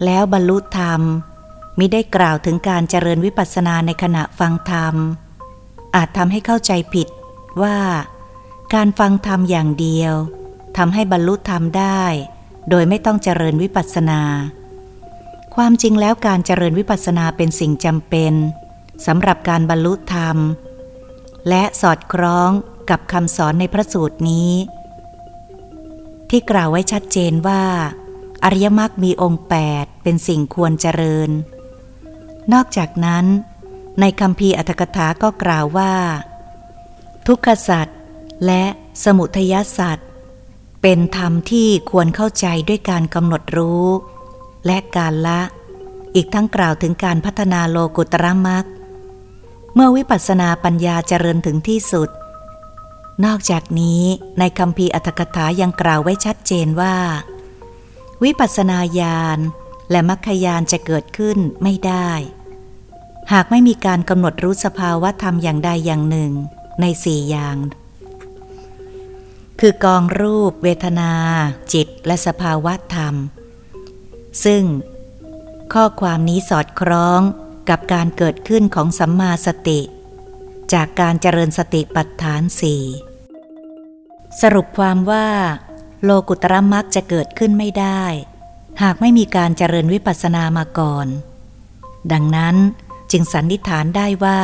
แล้วบรรลุธรรมมิได้กล่าวถึงการเจริญวิปัสสนาในขณะฟังธรรม อาจทำให้เข้าใจผิดว่า การฟังธรรมอย่างเดียวทำให้บรรลุธรรมได้ โดยไม่ต้องเจริญวิปัสสนา ความจริงแล้วการเจริญวิปัสสนาเป็นสิ่งจำเป็นสำหรับการบรรลุธรรม และสอดคล้องกับคำสอนในพระสูตรนี้ ที่กล่าวไว้ชัดเจนว่า อริยมรรคมีองค์แปดเป็นสิ่งควรเจริญ นอกจากนั้น ในคำพีอัตถกถาก็กล่าวว่า ทุกขสัตว์และสมุทยสัตว์เป็นธรรมที่ควรเข้าใจด้วยการกำหนดรู้ และการละ อีกทั้งกล่าวถึงการพัฒนาโลกุตระมรรคเมื่อวิปัสสนาปัญญาเจริญถึงที่สุด นอกจากนี้ในคำพีอัตถกถายังกล่าวไว้ชัดเจนว่า วิปัสสนาญาณและมรรคญาณจะเกิดขึ้นไม่ได้ หากไม่มีการกำหนดรู้สภาวะธรรมอย่างใดอย่างหนึ่งในสี่อย่าง คือกองรูป เวทนา จิต และสภาวะธรรม ซึ่ง ข้อความนี้สอดคล้องกับการเกิดขึ้นของสัมมาสติ จากการเจริญสติปัฏฐานสี่สรุปความว่า โลกุตระมักจะเกิดขึ้นไม่ได้ หากไม่มีการเจริญวิปัสสนามาก่อน ดังนั้นจึงสันนิษฐานได้ว่า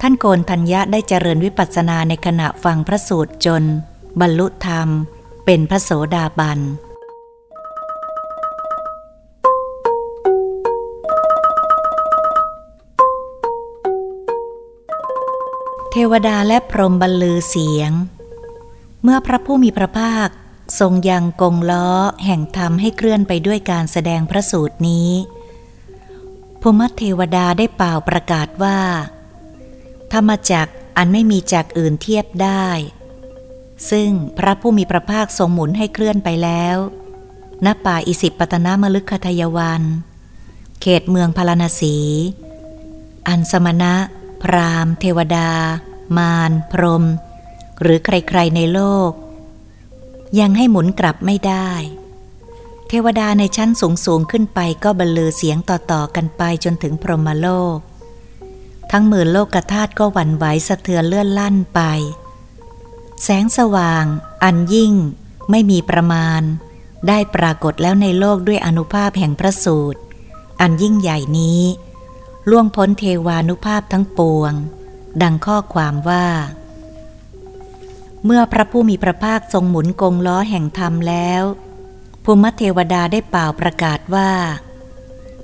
ท่านโกนทัญญะได้เจริญวิปัสสนาในขณะฟังพระสูตรจน บรรลุธรรม เป็นพระโสดาบัน ทวดาและพรหมบรรลือเสียง เมื่อพระผู้มีพระภาคทรงยังกงล้อแห่งธรรมให้เคลื่อนไปด้วยการแสดงพระสูตรนี้ภูมิเทวดาได้เป่าประกาศว่า ธรรมจักอันไม่มีจักอื่นเทียบได้ ซึ่งพระผู้มีพระภาคทรงหมุนให้เคลื่อนไปแล้วณป่าอิสิปตนามลึกคทยวัน เขตเมืองพาราณสี อันสมณะ พรามเทวดา มารพรม หรือใครๆในโลก ยังให้หมุนกลับไม่ได้ เทวดาในชั้นสูงสูงขึ้นไปก็บรรลือเสียงต่อๆกันไปจนถึงพรหมโลก ทั้งหมื่นโลกธาตุก็หวั่นไหวสะเทือนเลื่อนลั่นไป แสงสว่าง อันยิ่ง ไม่มีประมาณ ได้ปรากฏแล้วในโลกด้วยอนุภาพแห่งพระสูตร อันยิ่งใหญ่นี้ล่วงพ้นเทวานุภาพทั้งปวง ดังข้อความว่า เมื่อพระผู้มีพระภาคทรงหมุนกงล้อแห่งธรรมแล้ว ภูมิเทวดาได้เป่าประกาศว่า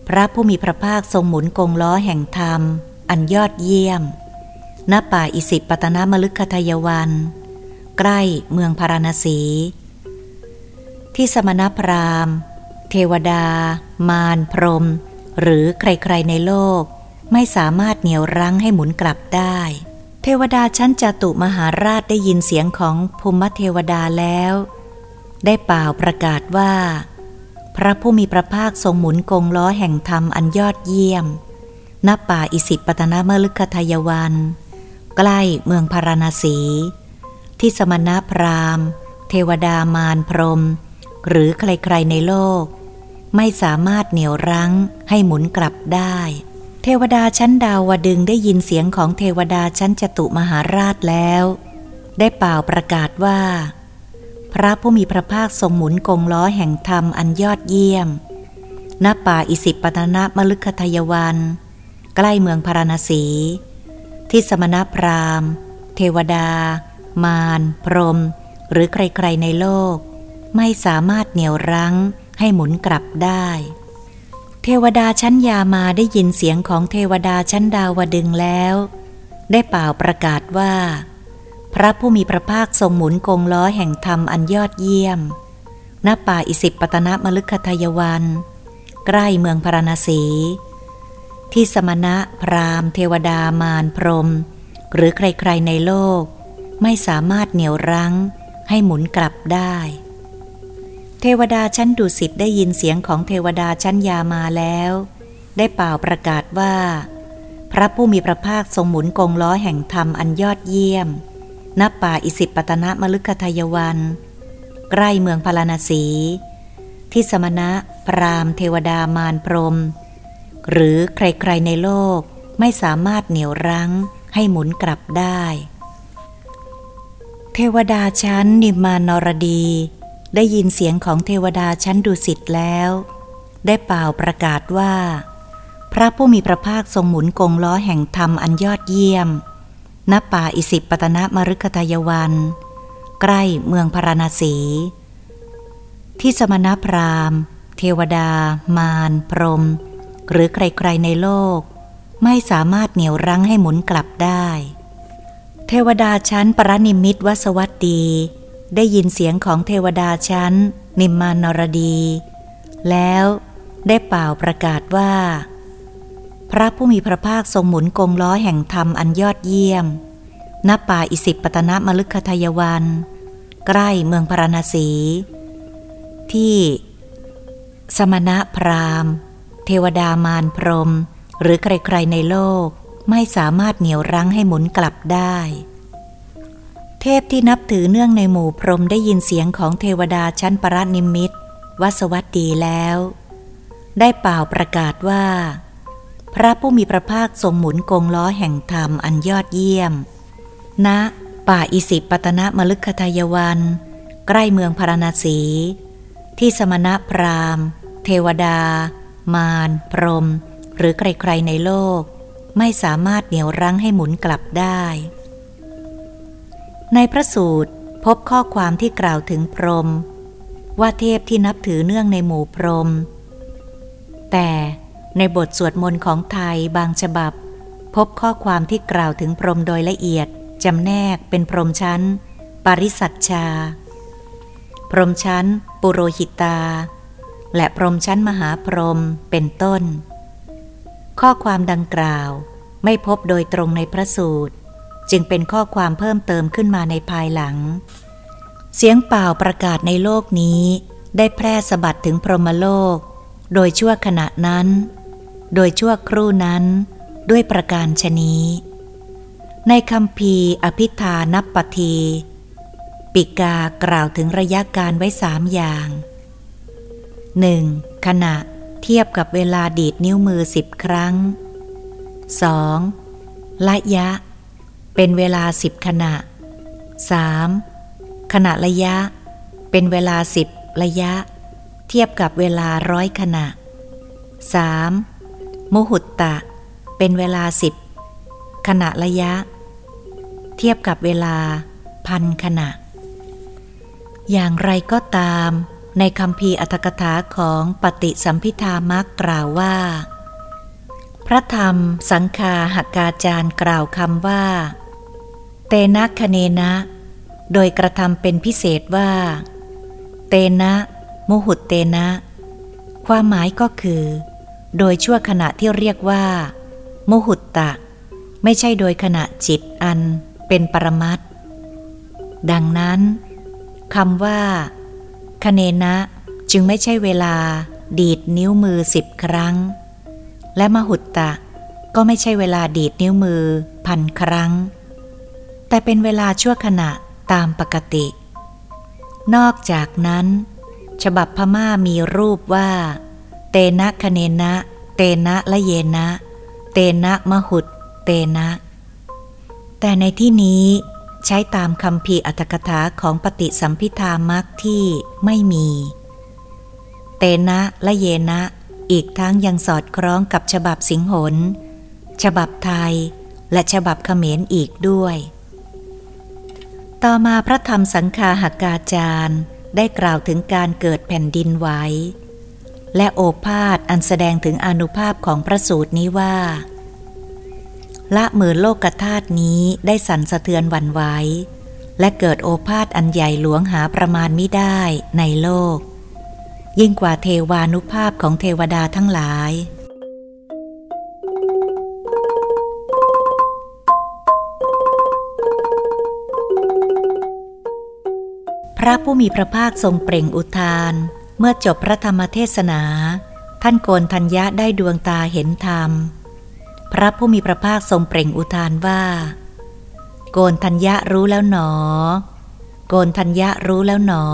พระผู้มีพระภาคทรงหมุนกงล้อแห่งธรรม อันยอดเยี่ยม ณ ป่าอิสิปตนมลึกคทยวัน ใกล้เมืองพาราณสี ที่สมณพราหมณ์ เทวดา มารพรม หรือใครๆในโลก ไม่สามารถเหนี่ยวรั้งให้หมุนกลับได้ เทวดาชั้นจตุมหาราชได้ยินเสียงของภูมิเทวดาแล้ว ได้เป่าประกาศว่า พระผู้มีพระภาคทรงหมุนกงล้อแห่งธรรมอันยอดเยี่ยมณป่าอิสิปตนามลึกทายวัน ใกล้เมืองพาราณสี ที่สมณพราหมณ์ เทวดามารพรม หรือใครๆในโลก ไม่สามารถเหนี่ยวรั้งให้หมุนกลับได้ เทวดาชั้นดาวดึงได้ยินเสียงของเทวดาชั้นจตุมหาราชแล้ว ได้เป่าประกาศว่า พระผู้มีพระภาคทรงหมุนกงล้อแห่งธรรมอันยอดเยี่ยมณป่าอิสิปตนะมลึกคทยวัน ใกล้เมืองพาราณสี ที่สมณพราหมณ์ เทวดา มารพรม หรือใครๆในโลก ไม่สามารถเหนี่ยวรั้งให้หมุนกลับได้ เทวดาชั้นยามาได้ยินเสียงของเทวดาชั้นดาวดึงแล้ว ได้เป่าประกาศว่า พระผู้มีพระภาคทรงหมุนกงล้อแห่งธรรมอันยอดเยี่ยมณป่าอิสิปตนะมลึกคทายวัน ใกล้เมืองพาราณสี ที่สมณะพราหมณ์ เทวดามารพรม หรือใครๆในโลก ไม่สามารถเหนี่ยวรั้งให้หมุนกลับได้ เทวดาชั้นดุสิตได้ยินเสียงของเทวดาชั้นยามาแล้ว ได้เป่าประกาศว่า พระผู้มีพระภาคทรงหมุนกงล้อแห่งธรรมอันยอดเยี่ยมณป่าอิสิปตนะมลึกทายวัน ใกล้เมืองพาราณสี ที่สมณะ พรามเทวดามารพรม หรือใครๆในโลกไม่สามารถเหนี่ยวรั้งให้หมุนกลับได้ เทวดาชั้นนิมานนรดี ได้ยินเสียงของเทวดาชั้นดุสิตแล้ว ได้เป่าประกาศว่า พระผู้มีพระภาคทรงหมุนกงล้อแห่งธรรมอันยอดเยี่ยม ณ ป่าอิสิปตนะมรุกทายวัน ใกล้เมืองพาราณสี ที่สมณพราหมณ์ เทวดา มารพรม หรือใครๆในโลก ไม่สามารถเหนี่ยวรั้งให้หมุนกลับได้ เทวดาชั้นปรนิมิตวสวัสดี ได้ยินเสียงของเทวดาชั้น นิมมานรดี แล้วได้เป่าประกาศว่า พระผู้มีพระภาคทรงหมุนกงล้อแห่งธรรมอันยอดเยี่ยมณป่าอิสิปตนะมลึกคทายวัน ใกล้เมืองพาราณสี ที่สมณะพราหมณ์ เทวดามารพรม หรือใครๆในโลกไม่สามารถเหนี่ยวรั้งให้หมุนกลับได้ เทพที่นับถือเนื่องในหมู่พรหมได้ยินเสียงของเทวดาชั้นปรนิมิตวสวัสดีแล้ว ได้เป่าประกาศว่า พระผู้มีพระภาคทรงหมุนกงล้อแห่งธรรมอันยอดเยี่ยมณป่าอิสิปตนะมลึกคทายวัน ใกล้เมืองพาราณสี ที่สมณะพราหมณ์ เทวดา มารพรม หรือใครๆในโลก ไม่สามารถเหนี่ยวรั้งให้หมุนกลับได้ ในพระสูตรพบข้อความที่กล่าวถึงพรหมว่าเทพที่นับถือเนื่องในหมู่พรหมแต่ในบทสวดมนต์ของไทยบางฉบับ พบข้อความที่กล่าวถึงพรหมโดยละเอียดจำแนกเป็นพรหมชั้น ปริสัชชา พรหมชั้น ปุโรหิตา และพรหมชั้นมหาพรหมเป็นต้น ข้อความดังกล่าวไม่พบโดยตรงในพระสูตร จึงเป็นข้อความเพิ่มเติมขึ้นมาในภายหลัง เสียงเปล่าประกาศในโลกนี้ ได้แพร่สะบัดถึงพรหมโลก โดยชั่วขณะนั้น โดยชั่วครู่นั้นด้วยประการชนีในคำพีอภิธานับปทีปิกากล่าวถึงระยะการไว้สามอย่าง 1. ขณะเทียบกับเวลาดีดนิ้วมือสิบครั้ง 2. ระยะ เป็นเวลาสิบขณะ 3. ขณะระยะ เป็นเวลาสิบระยะ เทียบกับเวลาร้อยขณะ 3. มุหุตตะ เป็นเวลาสิบขณะระยะ เทียบกับเวลาพันขณะ อย่างไรก็ตาม ในคำพีอัตถกถาของปฏิสัมพิธามักกล่าวว่า พระธรรมสังคาหากาจารย์กล่าวคำว่า เตนะคเนนะ โดยกระทำเป็นพิเศษว่า เตนะมุหุตเตนะ ความหมายก็คือ โดยชั่วขณะที่เรียกว่า มุหุตตะ ไม่ใช่โดยขณะจิตอันเป็นปรมัตดังนั้นคำว่าคเนนะจึงไม่ใช่เวลาดีดนิ้วมือสิบครั้ง และมหุตตะก็ไม่ใช่เวลาดีดนิ้วมือพันครั้ง แต่เป็นเวลาชั่วขณะตามปกติ นอกจากนั้น ฉบับพม่ามีรูปว่า เตนะคเนนะ เตนะละเยนะ เตนะมหุต เตนะ แต่ในที่นี้ใช้ตามคำพีอัตถกถาของปฏิสัมพิธามักที่ไม่มี เตนะและเยนะ อีกทั้งยังสอดคล้องกับฉบับสิงหน ฉบับไทยและฉบับเขมรอีกด้วย ต่อมาพระธรรมสังฆาหากาจารย์ ได้กล่าวถึงการเกิดแผ่นดินไหวและโอภาษอันแสดงถึงอนุภาพของพระสูตรนี้ว่า ละมือโลกธาตุนี้ได้สั่นสะเทือนวันไหวและเกิดโอภาษอันใหญ่หลวงหาประมาณไม่ได้ในโลก ยิ่งกว่าเทวานุภาพของเทวดาทั้งหลาย พระผู้มีพระภาคทรงเปล่งอุทาน เมื่อจบพระธรรมเทศนา ท่านโกนทัญญะได้ดวงตาเห็นธรรม พระผู้มีพระภาคทรงเปล่งอุทานว่า โกนทัญญะรู้แล้วหนอ โกนทัญญะรู้แล้วหนอ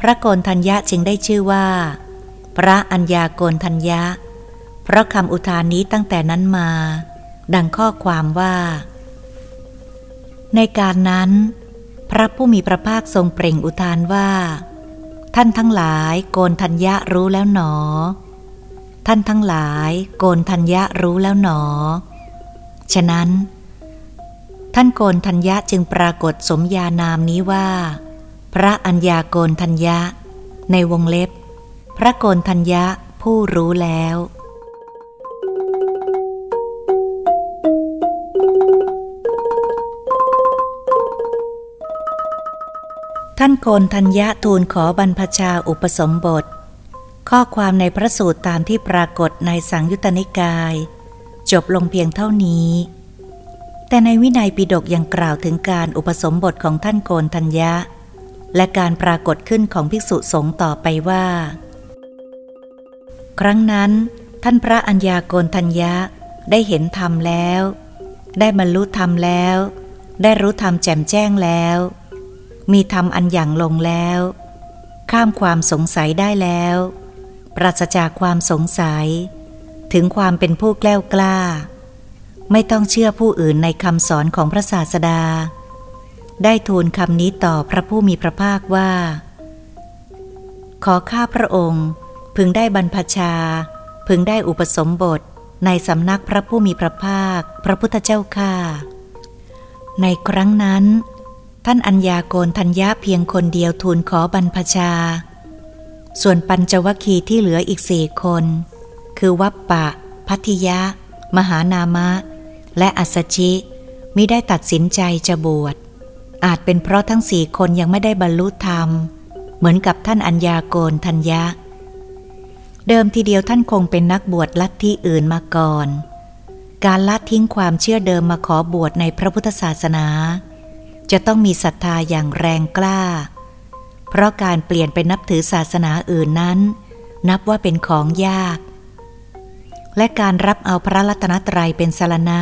พระโกนทัญญะจึงได้ชื่อว่า พระอัญญาโกนทัญญะ เพราะคำอุทานนี้ตั้งแต่นั้นมา ดังข้อความว่า ในการนั้น พระผู้มีพระภาคทรงเปล่งอุทานว่า ท่านทั้งหลายโกนทัญญะรู้แล้วหนอ ท่านทั้งหลายโกนทัญญะรู้แล้วหนอ ฉะนั้น ท่านโกนทัญญะจึงปรากฏสมญานามนี้ว่า พระอัญญาโกนทัญญะ ในวงเล็บ พระโกนทัญญะผู้รู้แล้ว ท่านโกนทัญญะทูลขอบรรพชาอุปสมบท ข้อความในพระสูตรตามที่ปรากฏในสังยุตตนิกาย จบลงเพียงเท่านี้ แต่ในวินัยปิฎกยังกล่าวถึงการอุปสมบทของท่านโกนทัญญะ และการปรากฏขึ้นของภิกษุสงฆ์ต่อไปว่า ครั้งนั้น ท่านพระอัญญาโกนทัญญะได้เห็นธรรมแล้ว ได้บรรลุธรรมแล้ว ได้รู้ธรรมแจ่มแจ้งแล้ว มีธรรมอันอย่างลงแล้ว ข้ามความสงสัยได้แล้ว ปราศจากความสงสัย ถึงความเป็นผู้แกล้วกล้า ไม่ต้องเชื่อผู้อื่นในคำสอนของพระศาสดา ได้ทูลคำนี้ต่อพระผู้มีพระภาคว่า ขอข้าพระองค์ พึงได้บรรพชา พึงได้อุปสมบทในสำนักพระผู้มีพระภาค พระพุทธเจ้าค่าในครั้งนั้น ท่านอัญญาโกนทัญญาเพียงคนเดียวทูลขอบรรพชา ส่วนปัญจวคีที่เหลืออีกสี่คน คือวัปปะ พัทยะ มหานามะ และอัสชิมิได้ตัดสินใจจะบวช อาจเป็นเพราะทั้งสี่คนยังไม่ได้บรรลุธรรม เหมือนกับท่านอัญญาโกนทัญญะ เดิมทีเดียวท่านคงเป็นนักบวชลัทธิอื่นมาก่อน การละทิ้งความเชื่อเดิมมาขอบวชในพระพุทธศาสนา จะต้องมีศรัทธาอย่างแรงกล้า เพราะการเปลี่ยนไปนับถือศาสนาอื่นนั้น นับว่าเป็นของยาก และการรับเอาพระรัตนตรัยเป็นสารณะ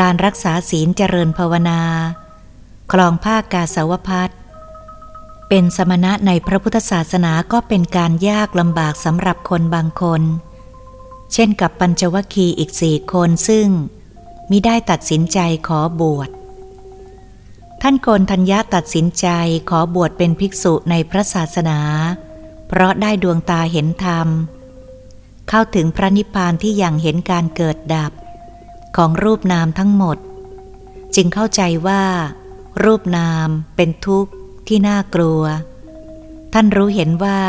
การรักษาศีลเจริญภาวนา คลองผ้ากาสาวพัดเป็นสมณะในพระพุทธศาสนาก็เป็นการยากลำบากสำหรับคนบางคน เช่นกับปัญจวคีอีกสี่คนซึ่งมิได้ตัดสินใจขอบวช ท่านโกนทัญญาตัดสินใจขอบวชเป็นภิกษุในพระศาสนา เพราะได้ดวงตาเห็นธรรม เข้าถึงพระนิพพานที่ยังเห็นการเกิดดับ ของรูปนามทั้งหมด จึงเข้าใจว่า รูปนามเป็นทุกข์ที่น่ากลัว ท่านรู้เห็นว่า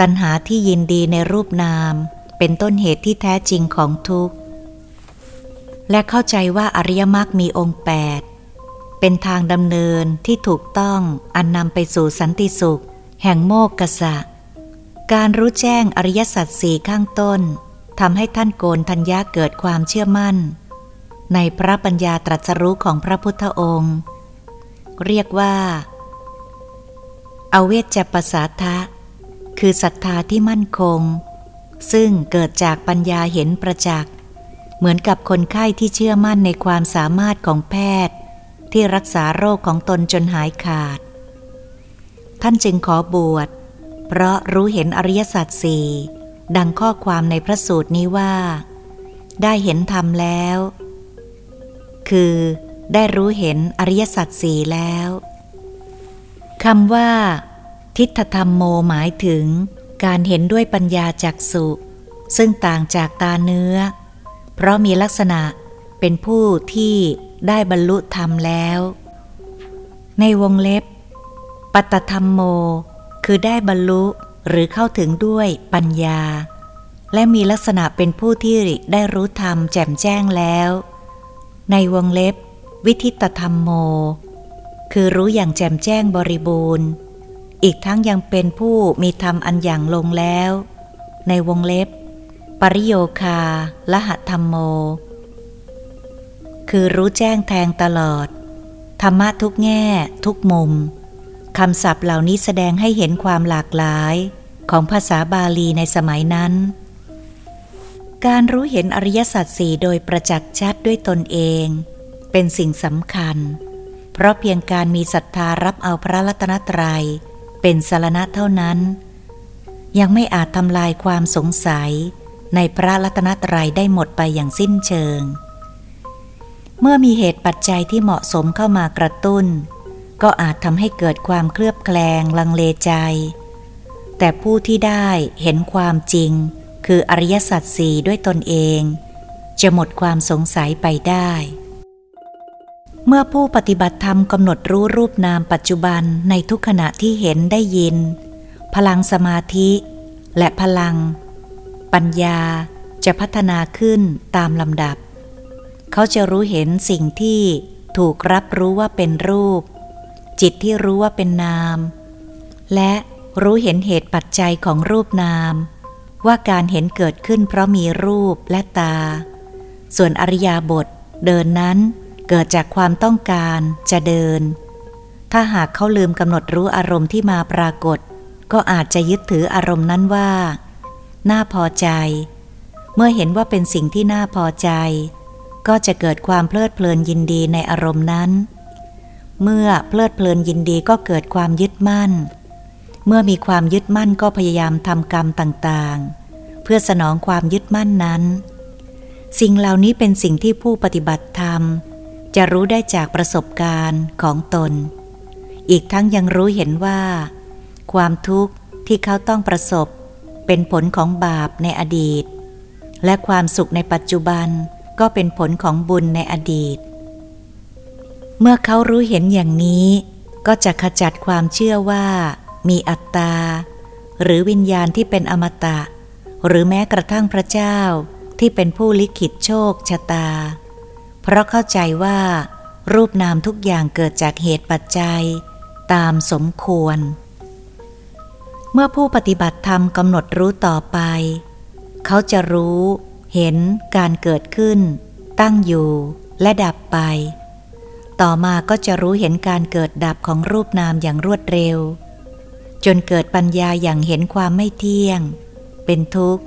ตัณหาที่ยินดีในรูปนาม เป็นต้นเหตุที่แท้จริงของทุกข์ และเข้าใจว่าอริยมรรคมีองค์แปด เป็นทางดำเนินที่ถูกต้องอันนำไปสู่สันติสุข แห่งโมกกษะการรู้แจ้งอริยสัจสี่ข้างต้นทำให้ท่านโกนทัญญาเกิดความเชื่อมั่น ในพระปัญญาตรัสรู้ของพระพุทธองค์ เรียกว่าอาเวจปัสสาทะ คือศรัทธาที่มั่นคง ซึ่งเกิดจากปัญญาเห็นประจักษ์ เหมือนกับคนไข้ที่เชื่อมั่นในความสามารถของแพทย์ ที่รักษาโรคของตนจนหายขาด ท่านจึงขอบวช เพราะรู้เห็นอริยสัจสี่ดังข้อความในพระสูตรนี้ว่า ได้เห็นธรรมแล้ว คือได้รู้เห็นอริยสัจสี่แล้วคำว่า ทิฏฐธรรมโมหมายถึงการเห็นด้วยปัญญาจักสุซึ่งต่างจากตาเนื้อ เพราะมีลักษณะเป็นผู้ที่ ได้บรรลุธรรมแล้ว ในวงเล็บ ปัตธรรมโม คือได้บรรลุหรือเข้าถึงด้วยปัญญา และมีลักษณะเป็นผู้ที่ได้รู้ธรรมแจ่มแจ้งแล้ว ในวงเล็บ วิธิตธรรมโม คือรู้อย่างแจ่มแจ้งบริบูรณ์ อีกทั้งยังเป็นผู้มีธรรมอันอย่างลงแล้ว ในวงเล็บ ปริโยคาละหธรรมโม คือรู้แจ้งแทงตลอด ธรรมะทุกแง่ ทุกมุมคำศัพท์เหล่านี้แสดงให้เห็นความหลากหลายของภาษาบาลีในสมัยนั้น การรู้เห็นอริยสัจสี่โดยประจักษ์ชัดด้วยตนเอง เป็นสิ่งสำคัญ เพราะเพียงการมีศรัทธารับเอาพระรัตนตรยัย เป็นสารณะเท่านั้น ยังไม่อาจทำลายความสงสัยในพระรัตนตรัยได้หมดไปอย่างสิ้นเชิง เมื่อมีเหตุปัจจัยที่เหมาะสมเข้ามากระตุ้น ก็อาจทำให้เกิดความเคลือบแคลงลังเลใจ แต่ผู้ที่ได้เห็นความจริง คืออริยสัจสี่ด้วยตนเอง จะหมดความสงสัยไปได้ เมื่อผู้ปฏิบัติธรรมกำหนดรู้รูปนามปัจจุบันในทุกขณะที่เห็นได้ยิน พลังสมาธิ และพลัง ปัญญาจะพัฒนาขึ้นตามลำดับ เขาจะรู้เห็นสิ่งที่ถูกรับรู้ว่าเป็นรูป จิตที่รู้ว่าเป็นนาม และรู้เห็นเหตุปัจจัยของรูปนาม ว่าการเห็นเกิดขึ้นเพราะมีรูปและตา ส่วนอริยบทเดินนั้นเกิดจากความต้องการจะเดิน ถ้าหากเขาลืมกำหนดรู้อารมณ์ที่มาปรากฏ ก็อาจจะยึดถืออารมณ์นั้นว่า น่าพอใจ เมื่อเห็นว่าเป็นสิ่งที่น่าพอใจ ก็จะเกิดความเพลิดเพลินยินดีในอารมณ์นั้น เมื่อเพลิดเพลินยินดีก็เกิดความยึดมั่น เมื่อมีความยึดมั่นก็พยายามทำกรรมต่างๆ เพื่อสนองความยึดมั่นนั้น สิ่งเหล่านี้เป็นสิ่งที่ผู้ปฏิบัติธรรม จะรู้ได้จากประสบการณ์ของตน อีกทั้งยังรู้เห็นว่า ความทุกข์ที่เขาต้องประสบ เป็นผลของบาปในอดีต และความสุขในปัจจุบัน ก็เป็นผลของบุญในอดีต เมื่อเขารู้เห็นอย่างนี้ก็จะขจัดความเชื่อว่า มีอัตตา หรือวิญญาณที่เป็นอมตะ หรือแม้กระทั่งพระเจ้าที่เป็นผู้ลิขิตโชคชะตา เพราะเข้าใจว่า รูปนามทุกอย่างเกิดจากเหตุปัจจัย ตามสมควร เมื่อผู้ปฏิบัติธรรมกำหนดรู้ต่อไป เขาจะรู้ เห็นการเกิดขึ้น ตั้งอยู่และดับไป ต่อมาก็จะรู้เห็นการเกิดดับของรูปนามอย่างรวดเร็ว จนเกิดปัญญาอย่างเห็นความไม่เที่ยง เป็นทุกข์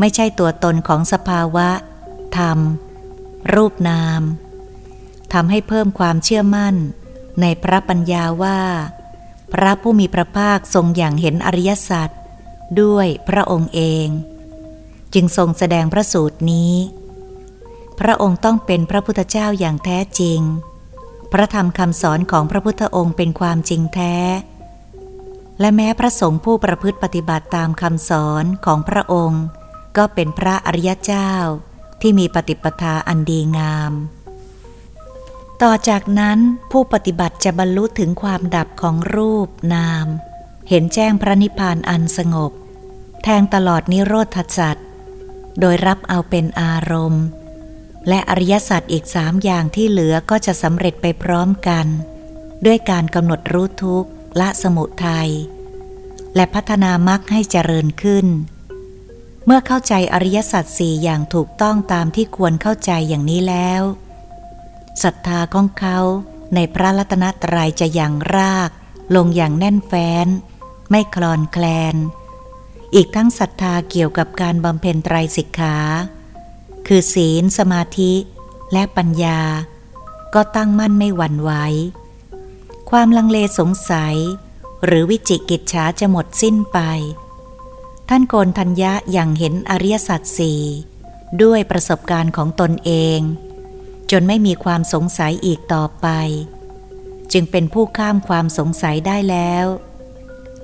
ไม่ใช่ตัวตนของสภาวะ ธรรม รูปนามทำให้เพิ่มความเชื่อมั่น ในพระปัญญาว่า พระผู้มีพระภาคทรงอย่างเห็นอริยสัจด้วยพระองค์เอง จึงทรงแสดงพระสูตรนี้ พระองค์ต้องเป็นพระพุทธเจ้าอย่างแท้จริง พระธรรมคำสอนของพระพุทธองค์เป็นความจริงแท้ และแม้พระสงฆ์ผู้ประพฤติปฏิบัติตามคำสอนของพระองค์ ก็เป็นพระอริยเจ้าที่มีปฏิปทาอันดีงาม ต่อจากนั้นผู้ปฏิบัติจะบรรลุถึงความดับของรูปนาม เห็นแจ้งพระนิพพานอันสงบ แทงตลอดนิโรธจัต โดยรับเอาเป็นอารมณ์ และอริยสัจอีกสามอย่างที่เหลือก็จะสำเร็จไปพร้อมกัน ด้วยการกำหนดรู้ทุกข์ละสมุทัยและพัฒนามรรคให้เจริญขึ้น เมื่อเข้าใจอริยสัจสี่อย่างถูกต้องตามที่ควรเข้าใจอย่างนี้แล้วศรัทธาของเขาในพระรัตนตรัยจะอย่างราก ลงอย่างแน่นแฟ้น ไม่คลอนแคลน อีกทั้งศรัทธาเกี่ยวกับการบำเพ็ญไตรสิกขา คือศีล สมาธิ และปัญญา ก็ตั้งมั่นไม่หวั่นไหว ความลังเลสงสัย หรือวิจิกิจฉาจะหมดสิ้นไป ท่านโกนทัญญะอย่างเห็นอริยสัจสี่ด้วยประสบการณ์ของตนเอง จนไม่มีความสงสัยอีกต่อไป จึงเป็นผู้ข้ามความสงสัยได้แล้ว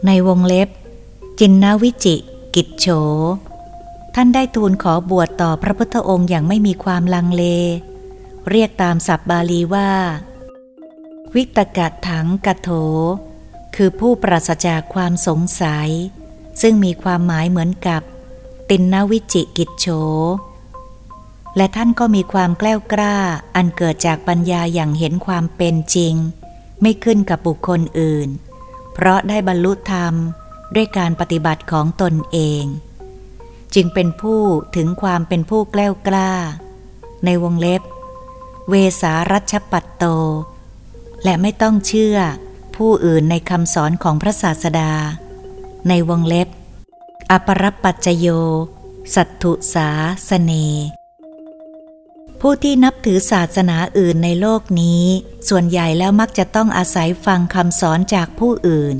ในวงเล็บ จินนาวิจิ กิจโฉ ท่านได้ทูลขอบวชต่อพระพุทธองค์อย่างไม่มีความลังเล เรียกตามศัพท์บาลีว่า วิตกะถังกะโถ คือผู้ปราศจากความสงสัย ซึ่งมีความหมายเหมือนกับ ตินนวิจิกิจโฉ และท่านก็มีความแกล้วกล้าอันเกิดจากปัญญาอย่างเห็นความเป็นจริง ไม่ขึ้นกับบุคคลอื่น เพราะได้บรรลุธรรม ด้วยการปฏิบัติของตนเอง จึงเป็นผู้ถึงความเป็นผู้แกล้วกล้า ในวงเล็บ เวสารัชปัตโต และไม่ต้องเชื่อผู้อื่นในคำสอนของพระศาสดา ในวงเล็บ อปรปัจจโย สัตถุสาสเน ผู้ที่นับถือศาสนาอื่นในโลกนี้ ส่วนใหญ่แล้วมักจะต้องอาศัยฟังคำสอนจากผู้อื่น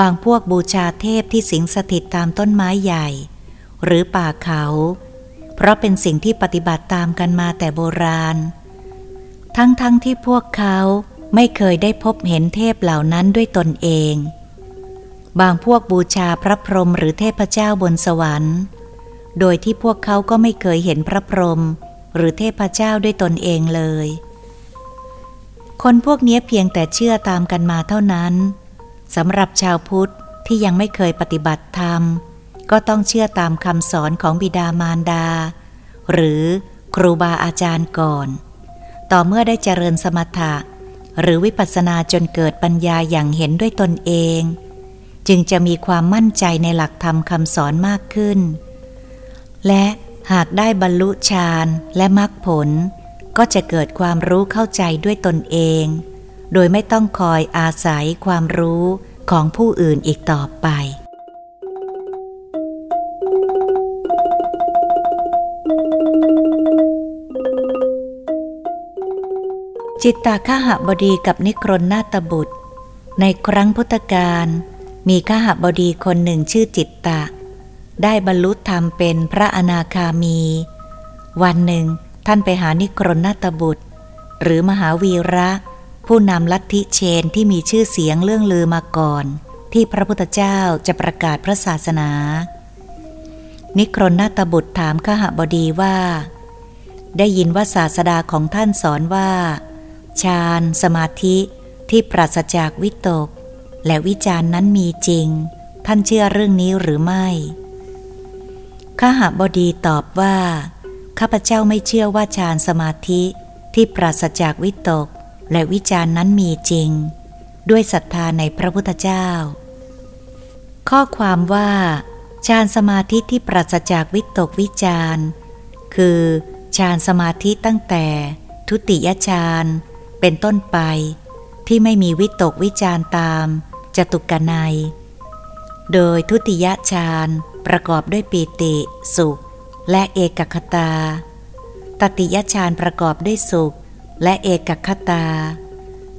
บางพวกบูชาเทพที่สิงสถิตตามต้นไม้ใหญ่ หรือป่าเขา เพราะเป็นสิ่งที่ปฏิบัติตามกันมาแต่โบราณ ทั้งๆทที่พวกเขาไม่เคยได้พบเห็นเทพเหล่านั้นด้วยตนเอง บางพวกบูชาพระพรหมหรือเทพเจ้าบนสวรรค์ โดยที่พวกเขาก็ไม่เคยเห็นพระพรหมหรือเทพเจ้าด้วยตนเองเลย คนพวกนี้เพียงแต่เชื่อตามกันมาเท่านั้น สำหรับชาวพุทธที่ยังไม่เคยปฏิบัติธรรม ก็ต้องเชื่อตามคำสอนของบิดามารดา หรือครูบาอาจารย์ก่อน ต่อเมื่อได้เจริญสมถะ หรือวิปัสสนาจนเกิดปัญญาอย่างเห็นด้วยตนเอง จึงจะมีความมั่นใจในหลักธรรมคำสอนมากขึ้น และหากได้บรรลุฌานและมรรคผล ก็จะเกิดความรู้เข้าใจด้วยตนเอง โดยไม่ต้องคอยอาศัยความรู้ของผู้อื่นอีกต่อไป จิตตาข้าหบดีกับนิครนนาตบุตร ในครั้งพุทธกาลมีข้าหบดีคนหนึ่งชื่อจิตตะ ได้บรรลุธรรมเป็นพระอนาคามี วันหนึ่งท่านไปหานิครนนาตบุตร หรือมหาวีระ ผู้นำลัทธิเชนที่มีชื่อเสียงเรื่องลือมาก่อน ที่พระพุทธเจ้าจะประกาศพระศาสนา นิครนนาตบุตรถามขหบดีว่า ได้ยินว่าศาสดาของท่านสอนว่าฌานสมาธิที่ปราศจากวิตก และวิจารณ์นั้นมีจริง ท่านเชื่อเรื่องนี้หรือไม่ข้าหบดีตอบว่า ข้าพเจ้าไม่เชื่อว่าฌานสมาธิที่ปราศจากวิตก และวิจารณ์นั้นมีจริง ด้วยศรัทธาในพระพุทธเจ้า ข้อความว่าฌานสมาธิที่ปราศจากวิตกวิจารคือฌานสมาธิตั้งแต่ทุติยฌานเป็นต้นไป ที่ไม่มีวิตกวิจารตามจตุกนัย โดยทุติยฌานประกอบด้วยปีติสุข และเอกคตา ตติยฌานประกอบด้วยสุข และเอกคตา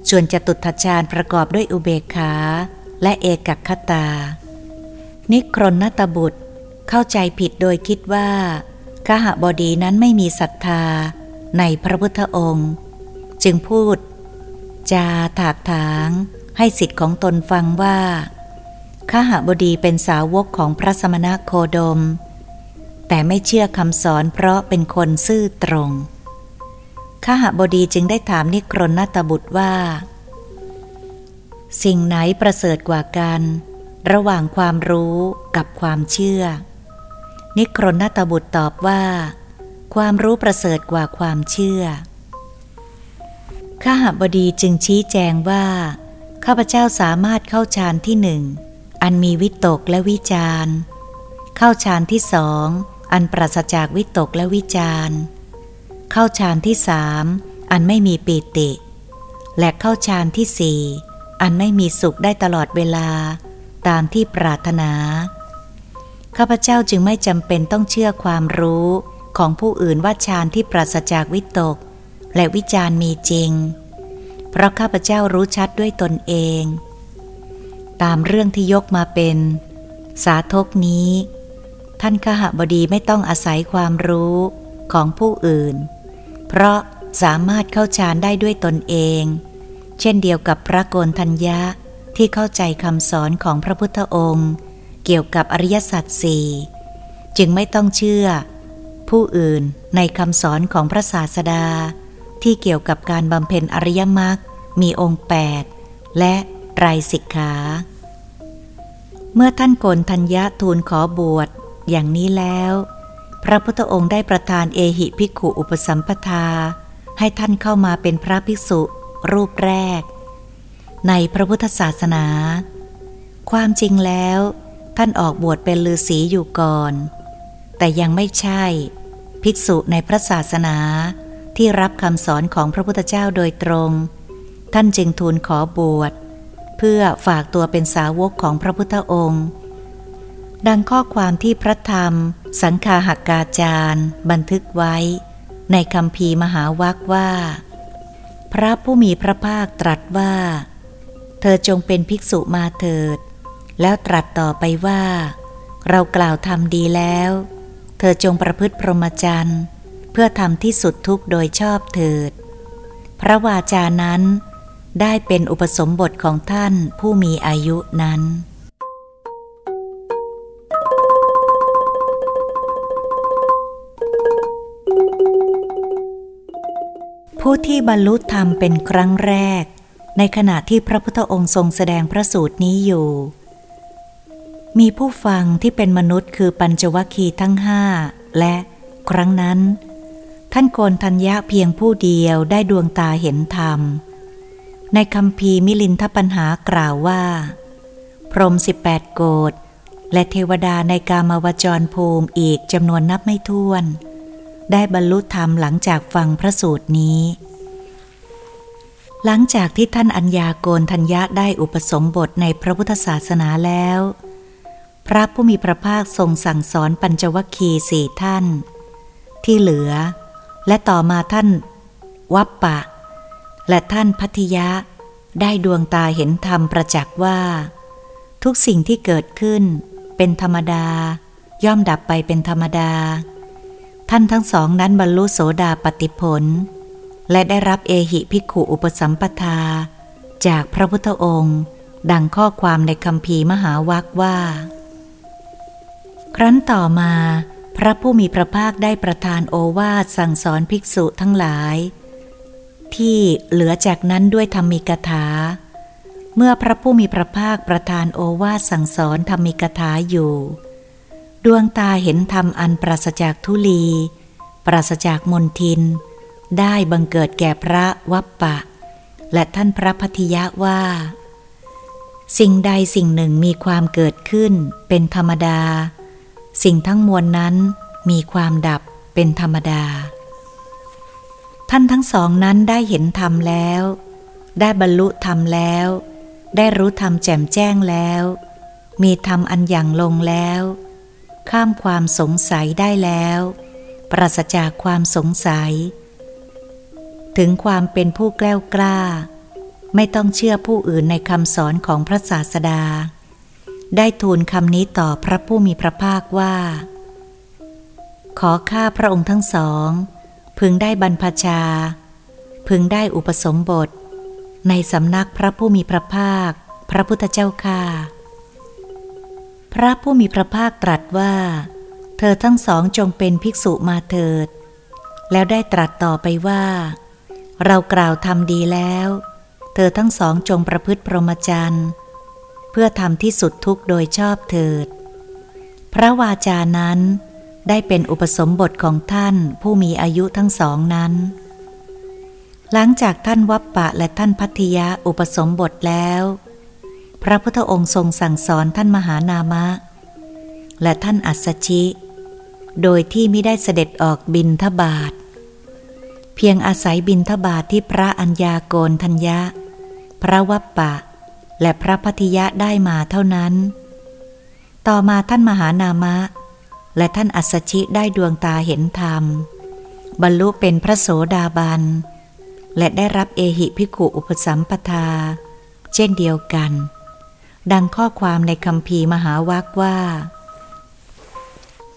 ส่วนจตุตฌานประกอบด้วยอุเบกขา และเอกคตา นิครนนตบุตรเข้าใจผิดโดยคิดว่าขหบดีนั้นไม่มีศรัทธาในพระพุทธองค์ จึงพูด จาถากถางให้สิทธิ์ของตนฟังว่าขหบดีเป็นสาวกของพระสมณโคดม แต่ไม่เชื่อคำสอนเพราะเป็นคนซื่อตรง ขหบดีจึงได้ถามนิครนนตบุตรว่า สิ่งไหนประเสริฐกว่ากัน ระหว่างความรู้กับความเชื่อ นิครนนตบุตรตอบว่า ความรู้ประเสริฐกว่าความเชื่อข้าหบดีจึงชี้แจงว่า ข้าพเจ้าสามารถเข้าฌานที่หนึ่ง อันมีวิตกและวิจารเข้าฌานที่สอง อันปราศจากวิตกและวิจาร เข้าฌานที่สามอันไม่มีปีติ และเข้าฌานที่สี่อันไม่มีสุขได้ตลอดเวลาตามที่ปรารถนา ข้าพเจ้าจึงไม่จำเป็นต้องเชื่อความรู้ของผู้อื่นว่าฌานที่ปราศจากวิตก และวิจารมีจริง เพราะข้าพเจ้ารู้ชัดด้วยตนเอง ตามเรื่องที่ยกมาเป็น สาทกนี้ ท่านขหบดีไม่ต้องอาศัยความรู้ของผู้อื่น เพราะสามารถเข้าฌานได้ด้วยตนเอง เช่นเดียวกับพระโกนทัญญาที่เข้าใจคำสอนของพระพุทธองค์ เกี่ยวกับอริยสัจสี่จึงไม่ต้องเชื่อ ผู้อื่นในคำสอนของพระศาสดา ที่เกี่ยวกับการบำเพ็ญอริยมรรคมีองค์แปดและไตรสิกขา เมื่อท่านโกนทัญญาทูลขอบวชอย่างนี้แล้ว พระพุทธองค์ได้ประทานเอหิภิกขุอุปสัมปทา ให้ท่านเข้ามาเป็นพระภิกษุรูปแรก ในพระพุทธศาสนา ความจริงแล้ว ท่านออกบวชเป็นฤาษีอยู่ก่อน แต่ยังไม่ใช่ ภิกษุในพระศาสนาที่รับคำสอนของพระพุทธเจ้าโดยตรง ท่านจึงทูลขอบวช เพื่อฝากตัวเป็นสาวกของพระพุทธองค์ ดังข้อความที่พระธรรม สังคาหักกาจารย์ บันทึกไว้ ในคำพีมหาวักว่า พระผู้มีพระภาคตรัสว่า เธอจงเป็นภิกษุมาเถิด แล้วตรัสต่อไปว่า เรากล่าวทำดีแล้ว เธอจงประพฤติพรหมจรรย์ เพื่อทำที่สุดทุกโดยชอบเถิด พระวาจานั้นได้เป็นอุปสมบทของท่านผู้มีอายุนั้น ผู้ที่บรรลุธรรมเป็นครั้งแรก ในขณะที่พระพุทธองค์ทรงแสดงพระสูตรนี้อยู่ มีผู้ฟังที่เป็นมนุษย์คือปัญจวัคคีย์ทั้งห้าและครั้งนั้น ท่านโกนทัญญะเพียงผู้เดียวได้ดวงตาเห็นธรรม ในคัมภีร์มิลินทปัญหากล่าวว่า พรหมสิบแปดโกฏิและเทวดาในกามวจรภูมิอีกจำนวนนับไม่ถ้วน ได้บรรลุธรรมหลังจากฟังพระสูตรนี้ หลังจากที่ท่านอัญญาโกณฑัญญะได้อุปสมบทในพระพุทธศาสนาแล้ว พระผู้มีพระภาคทรงสั่งสอนปัญจวัคคีย์สี่ท่าน ที่เหลือ และต่อมาท่านวัปปะ และท่านพัทยะ ได้ดวงตาเห็นธรรมประจักษ์ว่า ทุกสิ่งที่เกิดขึ้นเป็นธรรมดา ย่อมดับไปเป็นธรรมดา ท่านทั้งสองนั้นบรรลุโสดาปติผล และได้รับเอหิภิกขุอุปสัมปทา จากพระพุทธองค์ ดังข้อความในคำพีมหาวักว่า ครั้นต่อมา พระผู้มีพระภาคได้ประทานโอวาทสั่งสอนภิกษุทั้งหลาย ที่เหลือจากนั้นด้วยธรรมิกถา เมื่อพระผู้มีพระภาคประทานโอวาทสั่งสอนธรรมิกถาอยู่ ดวงตาเห็นธรรมอันปราศจากทุลี ปราศจากมนทิน ได้บังเกิดแก่พระวัปปะ และท่านพระพัทยะว่า สิ่งใดสิ่งหนึ่งมีความเกิดขึ้นเป็นธรรมดา สิ่งทั้งมวลนั้นมีความดับเป็นธรรมดา ท่านทั้งสองนั้นได้เห็นธรรมแล้ว ได้บรรลุธรรมแล้ว ได้รู้ธรรมแจ่มแจ้งแล้ว มีธรรมอันอย่างลงแล้ว ข้ามความสงสัยได้แล้ว ปราศจากความสงสัย ถึงความเป็นผู้แกล้วกล้า ไม่ต้องเชื่อผู้อื่นในคำสอนของพระศาสดา ได้ทูลคำนี้ต่อพระผู้มีพระภาคว่า ขอข้าพระองค์ทั้งสอง พึงได้บรรพชา พึงได้อุปสมบท ในสำนักพระผู้มีพระภาค พระพุทธเจ้าค่า พระผู้มีพระภาคตรัสว่า เธอทั้งสองจงเป็นภิกษุมาเถิด แล้วได้ตรัสต่อไปว่า เรากล่าวทำดีแล้ว เธอทั้งสองจงประพฤติพรหมจรรย์เพื่อทำที่สุดทุกโดยชอบเถิด พระวาจานั้นได้เป็นอุปสมบทของท่านผู้มีอายุทั้งสองนั้น หลังจากท่านวัปปะและท่านพัทยาอุปสมบทแล้ว พระพุทธองค์ทรงสั่งสอนท่านมหานามะ และท่านอัสชิ โดยที่ไม่ได้เสด็จออกบินทบาท เพียงอาศัยบินทบาทที่พระอัญญาโกนทัญญะ พระวัปปะ และพระพัทยะได้มาเท่านั้น ต่อมาท่านมหานามะ และท่านอัสชิได้ดวงตาเห็นธรรม บรรลุเป็นพระโสดาบัน และได้รับเอหิพิขุอุปสัมปทา เช่นเดียวกัน ดังข้อความในคำพีมหาวักว่า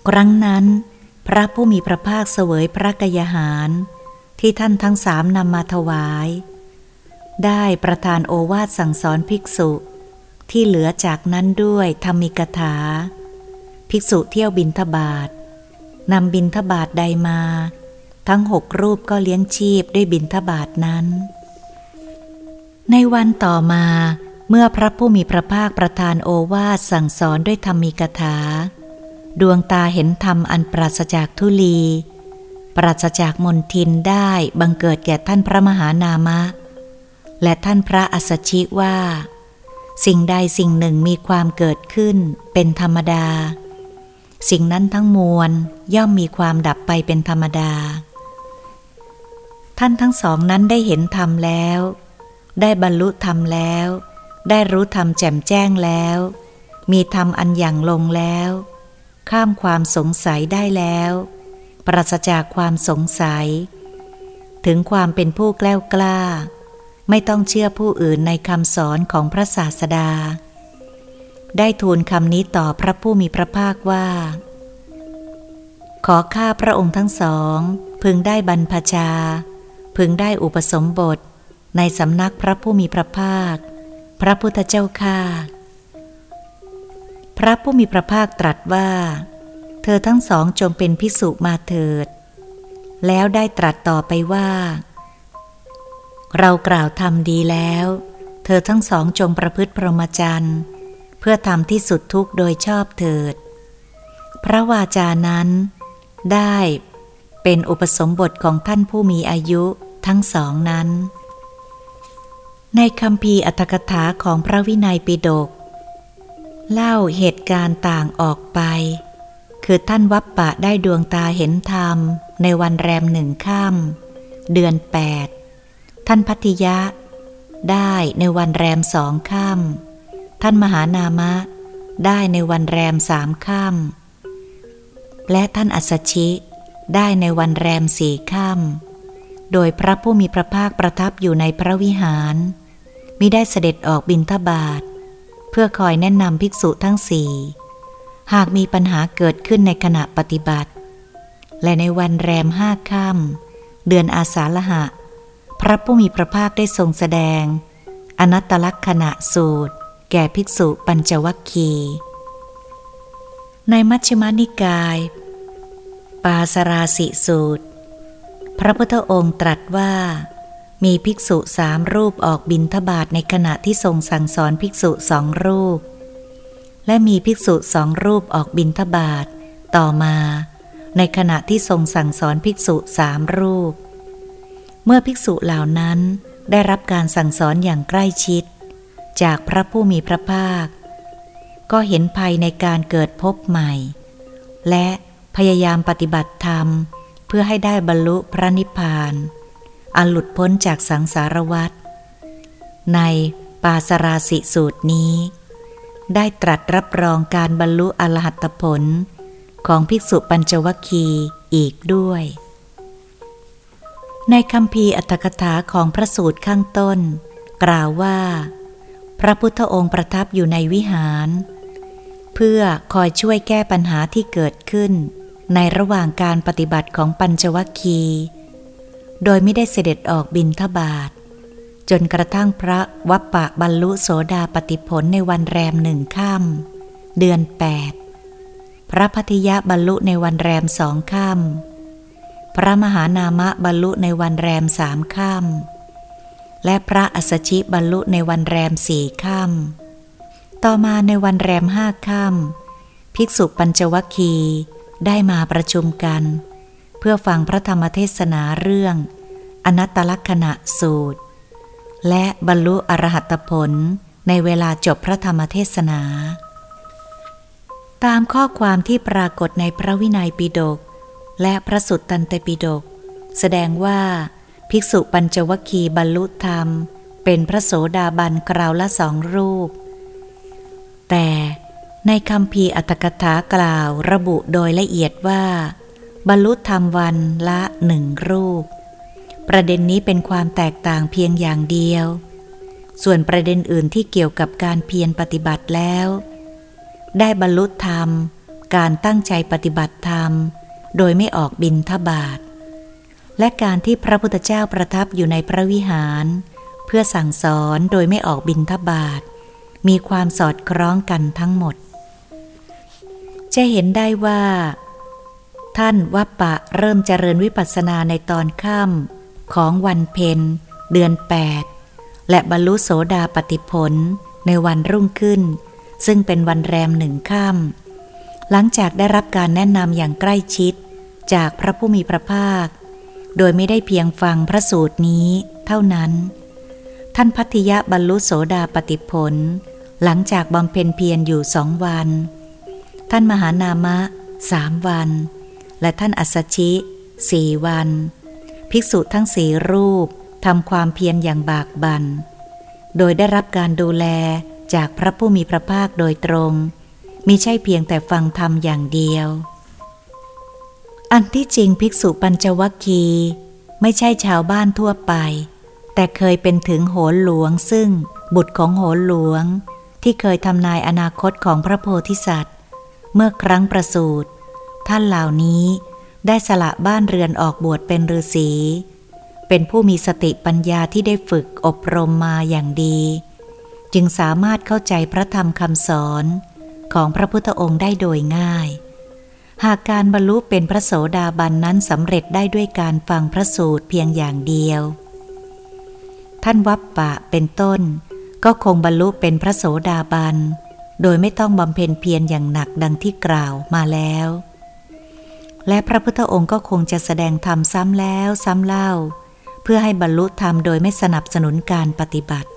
ครั้งนั้น พระผู้มีพระภาคเสวยพระกยาหาร ที่ท่านทั้งสามนำมาถวาย ได้ประทานโอวาทสั่งสอนภิกษุ ที่เหลือจากนั้นด้วยธรรมิกถา ภิกษุเที่ยวบินทบาทนำบินทบาทใดมา ทั้งหกรูปก็เลี้ยงชีพด้วยบินทบาทนั้น ในวันต่อมา เมื่อพระผู้มีพระภาคประทานโอวาทสั่งสอนด้วยธรรมิกถา ดวงตาเห็นธรรมอันปราศจากทุลี ปราศจากมนทินได้บังเกิดแก่ท่านพระมหานามะ และท่านพระอัสชิว่า สิ่งใดสิ่งหนึ่งมีความเกิดขึ้นเป็นธรรมดา สิ่งนั้นทั้งมวลย่อมมีความดับไปเป็นธรรมดา ท่านทั้งสองนั้นได้เห็นธรรมแล้ว ได้บรรลุธรรมแล้ว ได้รู้ธรรมแจ่มแจ้งแล้ว มีธรรมอันอย่างลงแล้ว ข้ามความสงสัยได้แล้ว ปราศจากความสงสัย ถึงความเป็นผู้แกล้วกล้า ไม่ต้องเชื่อผู้อื่นในคำสอนของพระศาสดา ได้ทูลคำนี้ต่อพระผู้มีพระภาคว่า ขอข้าพระองค์ทั้งสอง พึงได้บรรพชา พึงได้อุปสมบทในสำนักพระผู้มีพระภาค พระพุทธเจ้าข้าพระผู้มีพระภาคตรัสว่า เธอทั้งสองจงเป็นพิสุมาเถิด แล้วได้ตรัสต่อไปว่า เรากล่าวทำดีแล้ว เธอทั้งสองจงประพฤติพรหมจรรย์ เพื่อทำที่สุดทุกโดยชอบเถิด พระวาจานั้น ได้เป็นอุปสมบทของท่านผู้มีอายุทั้งสองนั้น ในคำพีอัตถกถาของพระวินัยปิฎกเล่าเหตุการณ์ต่างออกไป คือท่านวัปปะได้ดวงตาเห็นธรรม ในวันแรมหนึ่งค่ำเดือนแปดท่านพัทยะ ได้ในวันแรมสองค่ำท่านมหานามะ ได้ในวันแรมสามค่ำและท่านอัสชิ ได้ในวันแรมสี่ค่ำ โดยพระผู้มีพระภาคประทับอยู่ในพระวิหาร มิได้เสด็จออกบินทบาท เพื่อคอยแนะนำภิกษุทั้งสี่ หากมีปัญหาเกิดขึ้นในขณะปฏิบัติ และในวันแรมห้าค่ำเดือนอาสาฬหะ พระผู้มีพระภาคได้ทรงแสดง อนัตตลักษณะสูตร แก่ภิกษุปัญจวัคคีในมัชฌิมานิกาย ปาสราสิสูตร พระพุทธองค์ตรัสว่า มีภิกษุสามรูปออกบินทบาทในขณะที่ทรงสั่งสอนภิกษุสองรูป และมีภิกษุสองรูปออกบินทบาทต่อมา ในขณะที่ทรงสั่งสอนภิกษุสามรูป เมื่อภิกษุเหล่านั้นได้รับการสั่งสอนอย่างใกล้ชิด จากพระผู้มีพระภาค ก็เห็นภัยในการเกิดพบใหม่ และพยายามปฏิบัติธรรม เพื่อให้ได้บรรลุพระนิพพาน อันหลุดพ้นจากสังสารวัฏในปาสราสิสูตรนี้ ได้ตรัสรับรองการบรรลุอรหัตผล ของภิกษุปัญจวัคคีอีกด้วย ในคำพีอัตถกถาของพระสูตรข้างต้น กล่าวว่า พระพุทธองค์ประทับอยู่ในวิหาร เพื่อคอยช่วยแก้ปัญหาที่เกิดขึ้น ในระหว่างการปฏิบัติของปัญจวัคคี โดยไม่ได้เสด็จออกบินทบาท จนกระทั่งพระวัปปะบรรลุโสดาปติผลในวันแรมหนึ่งค่ำเดือนแปดพระพัทยะบรรลุในวันแรมสองค่ำพระมหานามะบรรลุในวันแรมสามค่ำและพระอัสชิบรรลุในวันแรมสี่ค่ำต่อมาในวันแรมห้าค่ำภิกษุปัญจวัคคี ได้มาประชุมกัน เพื่อฟังพระธรรมเทศนาเรื่อง อนัตตลักษณะสูตร และบรรลุอรหัตผลในเวลาจบพระธรรมเทศนา ตามข้อความที่ปรากฏในพระวินัยปิฎกและพระสุตตันตปิฎกแสดงว่า ภิกษุปัญจวคีบรรลุธรรม เป็นพระโสดาบันกราวละสองรูป แต่ ในคำพีอัตถกถากล่าวระบุโดยละเอียดว่า บรรลุธรรมวันละหนึ่งรูป ประเด็นนี้เป็นความแตกต่างเพียงอย่างเดียว ส่วนประเด็นอื่นที่เกี่ยวกับการเพียรปฏิบัติแล้ว ได้บรรลุธรรม การตั้งใจปฏิบัติธรรม โดยไม่ออกบินทบาท และการที่พระพุทธเจ้าประทับอยู่ในพระวิหาร เพื่อสั่งสอนโดยไม่ออกบินทบาท มีความสอดคล้องกันทั้งหมด จะเห็นได้ว่า ท่านวัปปะเริ่มเจริญวิปัสสนาในตอนค่ำของวันเพ็ญเดือนแปดและบรรลุโสดาปติผลในวันรุ่งขึ้น ซึ่งเป็นวันแรมหนึ่งค่ำหลังจากได้รับการแนะนำอย่างใกล้ชิดจากพระผู้มีพระภาค โดยไม่ได้เพียงฟังพระสูตรนี้เท่านั้น ท่านพัทยะบรรลุโสดาปติผล หลังจากบำเพ็ญเพียรอยู่สองวัน ท่านมหานามะสามวัน และท่านอัสชิสี่วัน ภิกษุทั้งสี่รูปทำความเพียรอย่างบากบัน่น โดยได้รับการดูแลจากพระผู้มีพระภาคโดยตรงมิใช่เพียงแต่ฟังธรรมอย่างเดียว อันที่จริงภิกษุปัญจวัคคีไม่ใช่ชาวบ้านทั่วไป แต่เคยเป็นถึงโหรหลวงซึ่งบุตรของโหรหลวง ที่เคยทำนายอนาคตของพระโพธิสัตว์ เมื่อครั้งประสูติท่านเหล่านี้ได้สละบ้านเรือนออกบวชเป็นฤาษีเป็นผู้มีสติปัญญาที่ได้ฝึกอบรมมาอย่างดี จึงสามารถเข้าใจพระธรรมคำสอนของพระพุทธองค์ได้โดยง่าย หากการบรรลุเป็นพระโสดาบันนั้นสำเร็จได้ด้วยการฟังพระสูตรเพียงอย่างเดียว ท่านวัปปะเป็นต้น ก็คงบรรลุเป็นพระโสดาบัน โดยไม่ต้องบำเพ็ญเพียรอย่างหนักดังที่กล่าวมาแล้ว และพระพุทธองค์ก็คงจะแสดงธรรมซ้ำแล้วซ้ำเล่า เพื่อให้บรรลุธรรมโดยไม่สนับสนุนการปฏิบัติ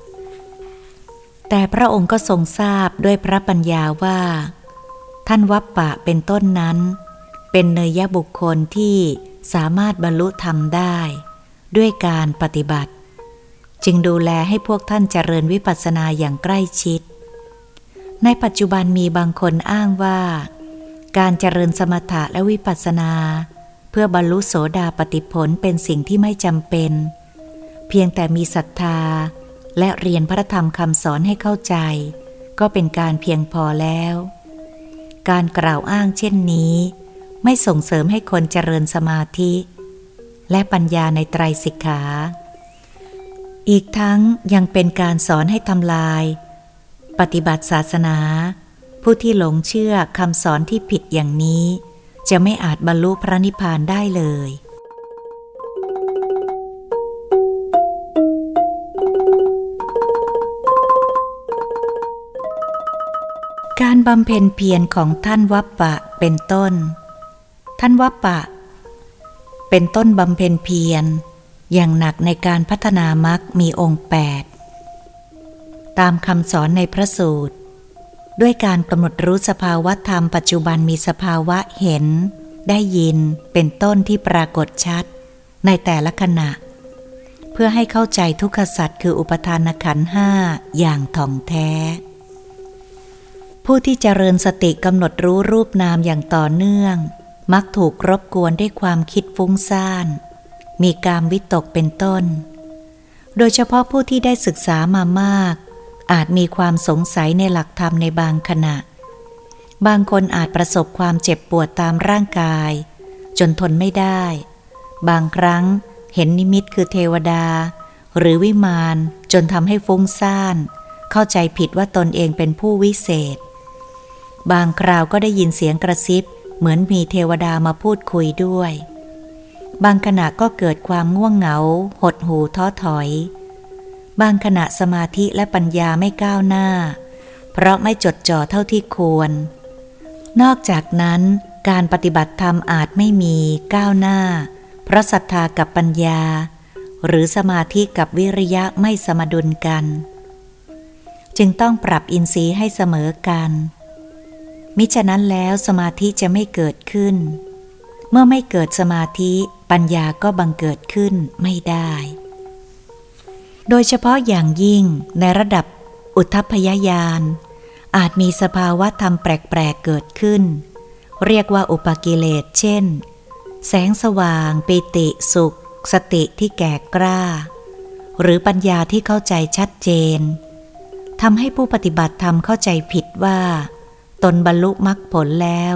แต่พระองค์ก็ทรงทราบด้วยพระปัญญาว่า ท่านวัปปะเป็นต้นนั้น เป็นเนยยบุคคลที่สามารถบรรลุธรรมได้ ด้วยการปฏิบัติ จึงดูแลให้พวกท่านเจริญวิปัสสนาอย่างใกล้ชิด ในปัจจุบันมีบางคนอ้างว่า การเจริญสมถะและวิปัสสนา เพื่อบรรลุโสดาปติผลเป็นสิ่งที่ไม่จำเป็น เพียงแต่มีศรัทธา และเรียนพระธรรมคำสอนให้เข้าใจ ก็เป็นการเพียงพอแล้ว การกล่าวอ้างเช่นนี้ ไม่ส่งเสริมให้คนเจริญสมาธิ และปัญญาในไตรสิกขา อีกทั้งยังเป็นการสอนให้ทำลาย ปฏิบัติศาสนา ผู้ที่หลงเชื่อคำสอนที่ผิดอย่างนี้ จะไม่อาจบรรลุพระนิพพานได้เลย การบำเพ็ญเพียรของท่านวัปปะเป็นต้น ท่านวัปปะ เป็นต้นบำเพ็ญเพียรอย่างหนักในการพัฒนามรรคมีองค์แปด ตามคำสอนในพระสูตร ด้วยการกำหนดรู้สภาวะธรรมปัจจุบันมีสภาวะเห็น ได้ยินเป็นต้นที่ปรากฏชัด ในแต่ละขณะ เพื่อให้เข้าใจทุกขสัตว์คืออุปทานขันห้าอย่างถ่องแท้ ผู้ที่เจริญสติกำหนดรู้รูปนามอย่างต่อเนื่อง มักถูกรบกวนด้วยความคิดฟุ้งซ่าน มีกามวิตกเป็นต้น โดยเฉพาะผู้ที่ได้ศึกษามามาก อาจมีความสงสัยในหลักธรรมในบางขณะ บางคนอาจประสบความเจ็บปวดตามร่างกาย จนทนไม่ได้ บางครั้งเห็นนิมิตคือเทวดา หรือวิมานจนทำให้ฟุ้งซ่าน เข้าใจผิดว่าตนเองเป็นผู้วิเศษ บางคราวก็ได้ยินเสียงกระซิบ เหมือนมีเทวดามาพูดคุยด้วย บางขณะก็เกิดความง่วงเหงา หดหูท้อถอย บางขณะสมาธิและปัญญาไม่ก้าวหน้า เพราะไม่จดจ่อเท่าที่ควร นอกจากนั้นการปฏิบัติธรรมอาจไม่มีก้าวหน้า เพราะศรัทธากับปัญญา หรือสมาธิกับวิริยะไม่สมดุลกัน จึงต้องปรับอินทรีย์ให้เสมอกัน มิฉะนั้นแล้วสมาธิจะไม่เกิดขึ้น เมื่อไม่เกิดสมาธิปัญญาก็บังเกิดขึ้นไม่ได้ โดยเฉพาะอย่างยิ่งในระดับอุทพยายาน อาจมีสภาวะธรรมแปลกๆเกิดขึ้น เรียกว่าอุปกิเลสเช่น แสงสว่างปิติสุข สติที่แก่กล้า หรือปัญญาที่เข้าใจชัดเจนทำให้ผู้ปฏิบัติธรรมเข้าใจผิดว่า ตนบรรลุมรรคผลแล้ว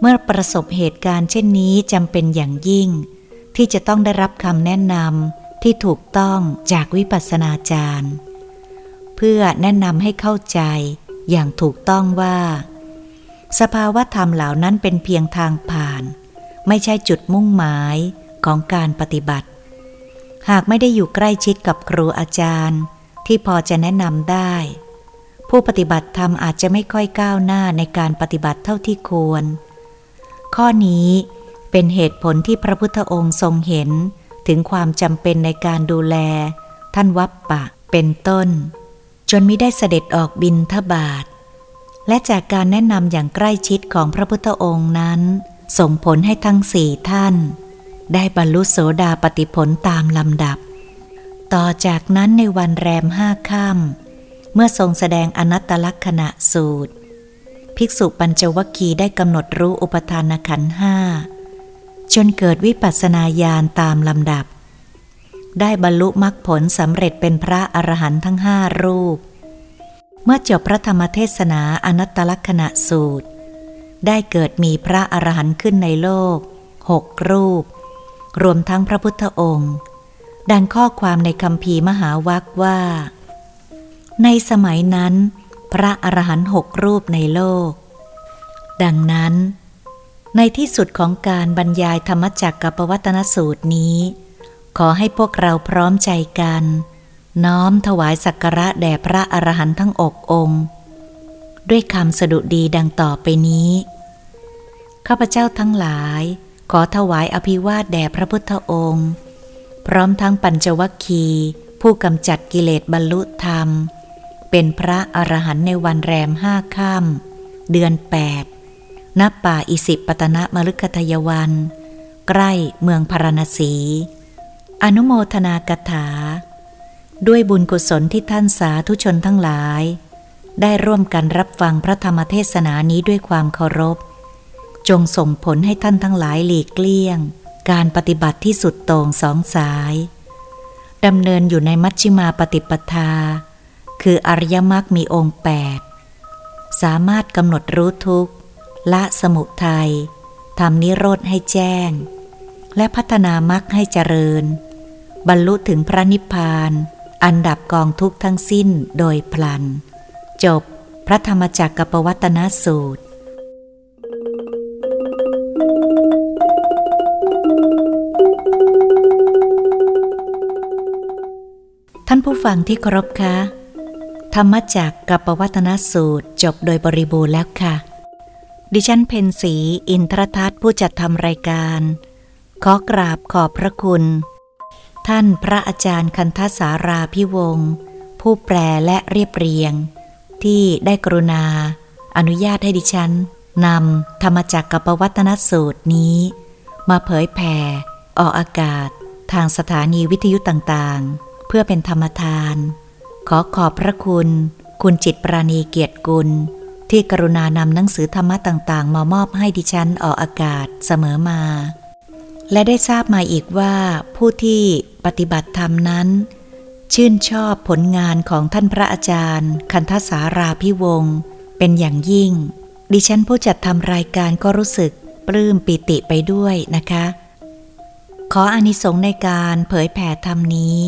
เมื่อประสบเหตุการณ์เช่นนี้จำเป็นอย่างยิ่ง ที่จะต้องได้รับคำแนะนำ ที่ถูกต้องจากวิปัสสนาจารย์ เพื่อแนะนำให้เข้าใจอย่างถูกต้องว่า สภาวะธรรมเหล่านั้นเป็นเพียงทางผ่าน ไม่ใช่จุดมุ่งหมายของการปฏิบัติ หากไม่ได้อยู่ใกล้ชิดกับครูอาจารย์ที่พอจะแนะนำได้ ผู้ปฏิบัติธรรมอาจจะไม่ค่อยก้าวหน้าในการปฏิบัติเท่าที่ควร ข้อนี้เป็นเหตุผลที่พระพุทธองค์ทรงเห็น ถึงความจำเป็นในการดูแล ท่านวัปปะเป็นต้น จนมิได้เสด็จออกบินทบาท และจากการแนะนำอย่างใกล้ชิดของพระพุทธองค์นั้น ส่งผลให้ทั้งสี่ท่าน ได้บรรลุโสดาปติผลตามลำดับ ต่อจากนั้นในวันแรมห้าค่ำเมื่อทรงแสดงอนัตตลักษณะสูตร ภิกษุปัญจวคีได้กำหนดรู้อุปทานขันห้า จนเกิดวิปัสสนาญาณตามลำดับ ได้บรรลุมรรคผลสำเร็จเป็นพระอรหันต์ทั้งห้ารูป เมื่อจบพระธรรมเทศนาอนัตตลักษณะสูตร ได้เกิดมีพระอรหันต์ขึ้นในโลกหกรูป รวมทั้งพระพุทธองค์ ดังข้อความในคำพีมหาวัคว่า ในสมัยนั้น พระอรหันต์หกรูปในโลก ดังนั้น ในที่สุดของการบรรยายธรรมจักกับปวัตนสูตรนี้ ขอให้พวกเราพร้อมใจกัน น้อมถวายสักการะแด่พระอรหันต์ทั้งอกองค์ ด้วยคำสดุดีดังต่อไปนี้ ข้าพเจ้าทั้งหลาย ขอถวายอภิวาทแด่พระพุทธองค์ พร้อมทั้งปัญจวัคคีผู้กำจัดกิเลสบรรลุธรรม เป็นพระอรหันต์ในวันแรมห้าค่ำเดือนแปด ณป่าอิสิปตนะมฤคทยวัน ใกล้เมืองพารณสี อนุโมทนากถา ด้วยบุญกุศลที่ท่านสาธุชนทั้งหลาย ได้ร่วมกันรับฟังพระธรรมเทศนานี้ด้วยความเคารพ จงส่งผลให้ท่านทั้งหลายหลีกเลี่ยง การปฏิบัติที่สุดโต่งสองสายดำเนินอยู่ในมัชฌิมาปฏิปทา คืออริยมรรคมีองค์แปดสามารถกำหนดรู้ทุกข์ ละสมุทัยทำนิโรธให้แจ้ง และพัฒนามรรคให้เจริญ บรรลุถึงพระนิพพาน อันดับกองทุกทั้งสิ้นโดยพลัน จบพระธรรมจักรกับปวัตนสูตร ท่านผู้ฟังที่เคารพคะ ธรรมจักรกับปวัตนสูตรจบโดยบริบูรณ์แล้วค่ะ ดิฉันเพนสีอินทรทัศน์ผู้จัดทำรายการ ขอกราบขอบพระคุณ ท่านพระอาจารย์คันทสาราพิวงศ์ผู้แปลและเรียบเรียง ที่ได้กรุณา อนุญาตให้ดิฉันนำธรรมจักรกับวัตนสูตรนี้ มาเผยแผ่ ออกอากาศ ทางสถานีวิทยุต่างๆ เพื่อเป็นธรรมทาน ขอขอบพระคุณ คุณจิตปราณีเกียรติกุล ที่กรุณานำหนังสือธรรมะต่างๆ มามอบให้ดิฉันออกอากาศเสมอมา และได้ทราบมาอีกว่าผู้ที่ปฏิบัติธรรมนั้น ชื่นชอบผลงานของท่านพระอาจารย์ คันทสาราพิวงศ์เป็นอย่างยิ่ง ดิฉันผู้จัดทำรายการก็รู้สึกปลื้มปิติไปด้วยนะคะ ขออานิสงส์ในการเผยแผ่ธรรมนี้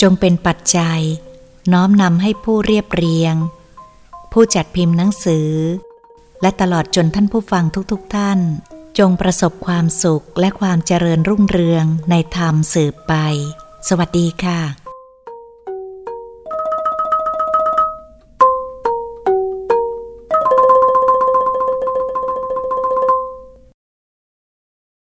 จงเป็นปัจจัย น้อมนำให้ผู้เรียบเรียง ผู้จัดพิมพ์หนังสือ และตลอดจนท่านผู้ฟังทุกๆทท่าน จงประสบความสุขและความเจริญรุ่งเรืองในธรรมสืบไป สวัสดีค่ะ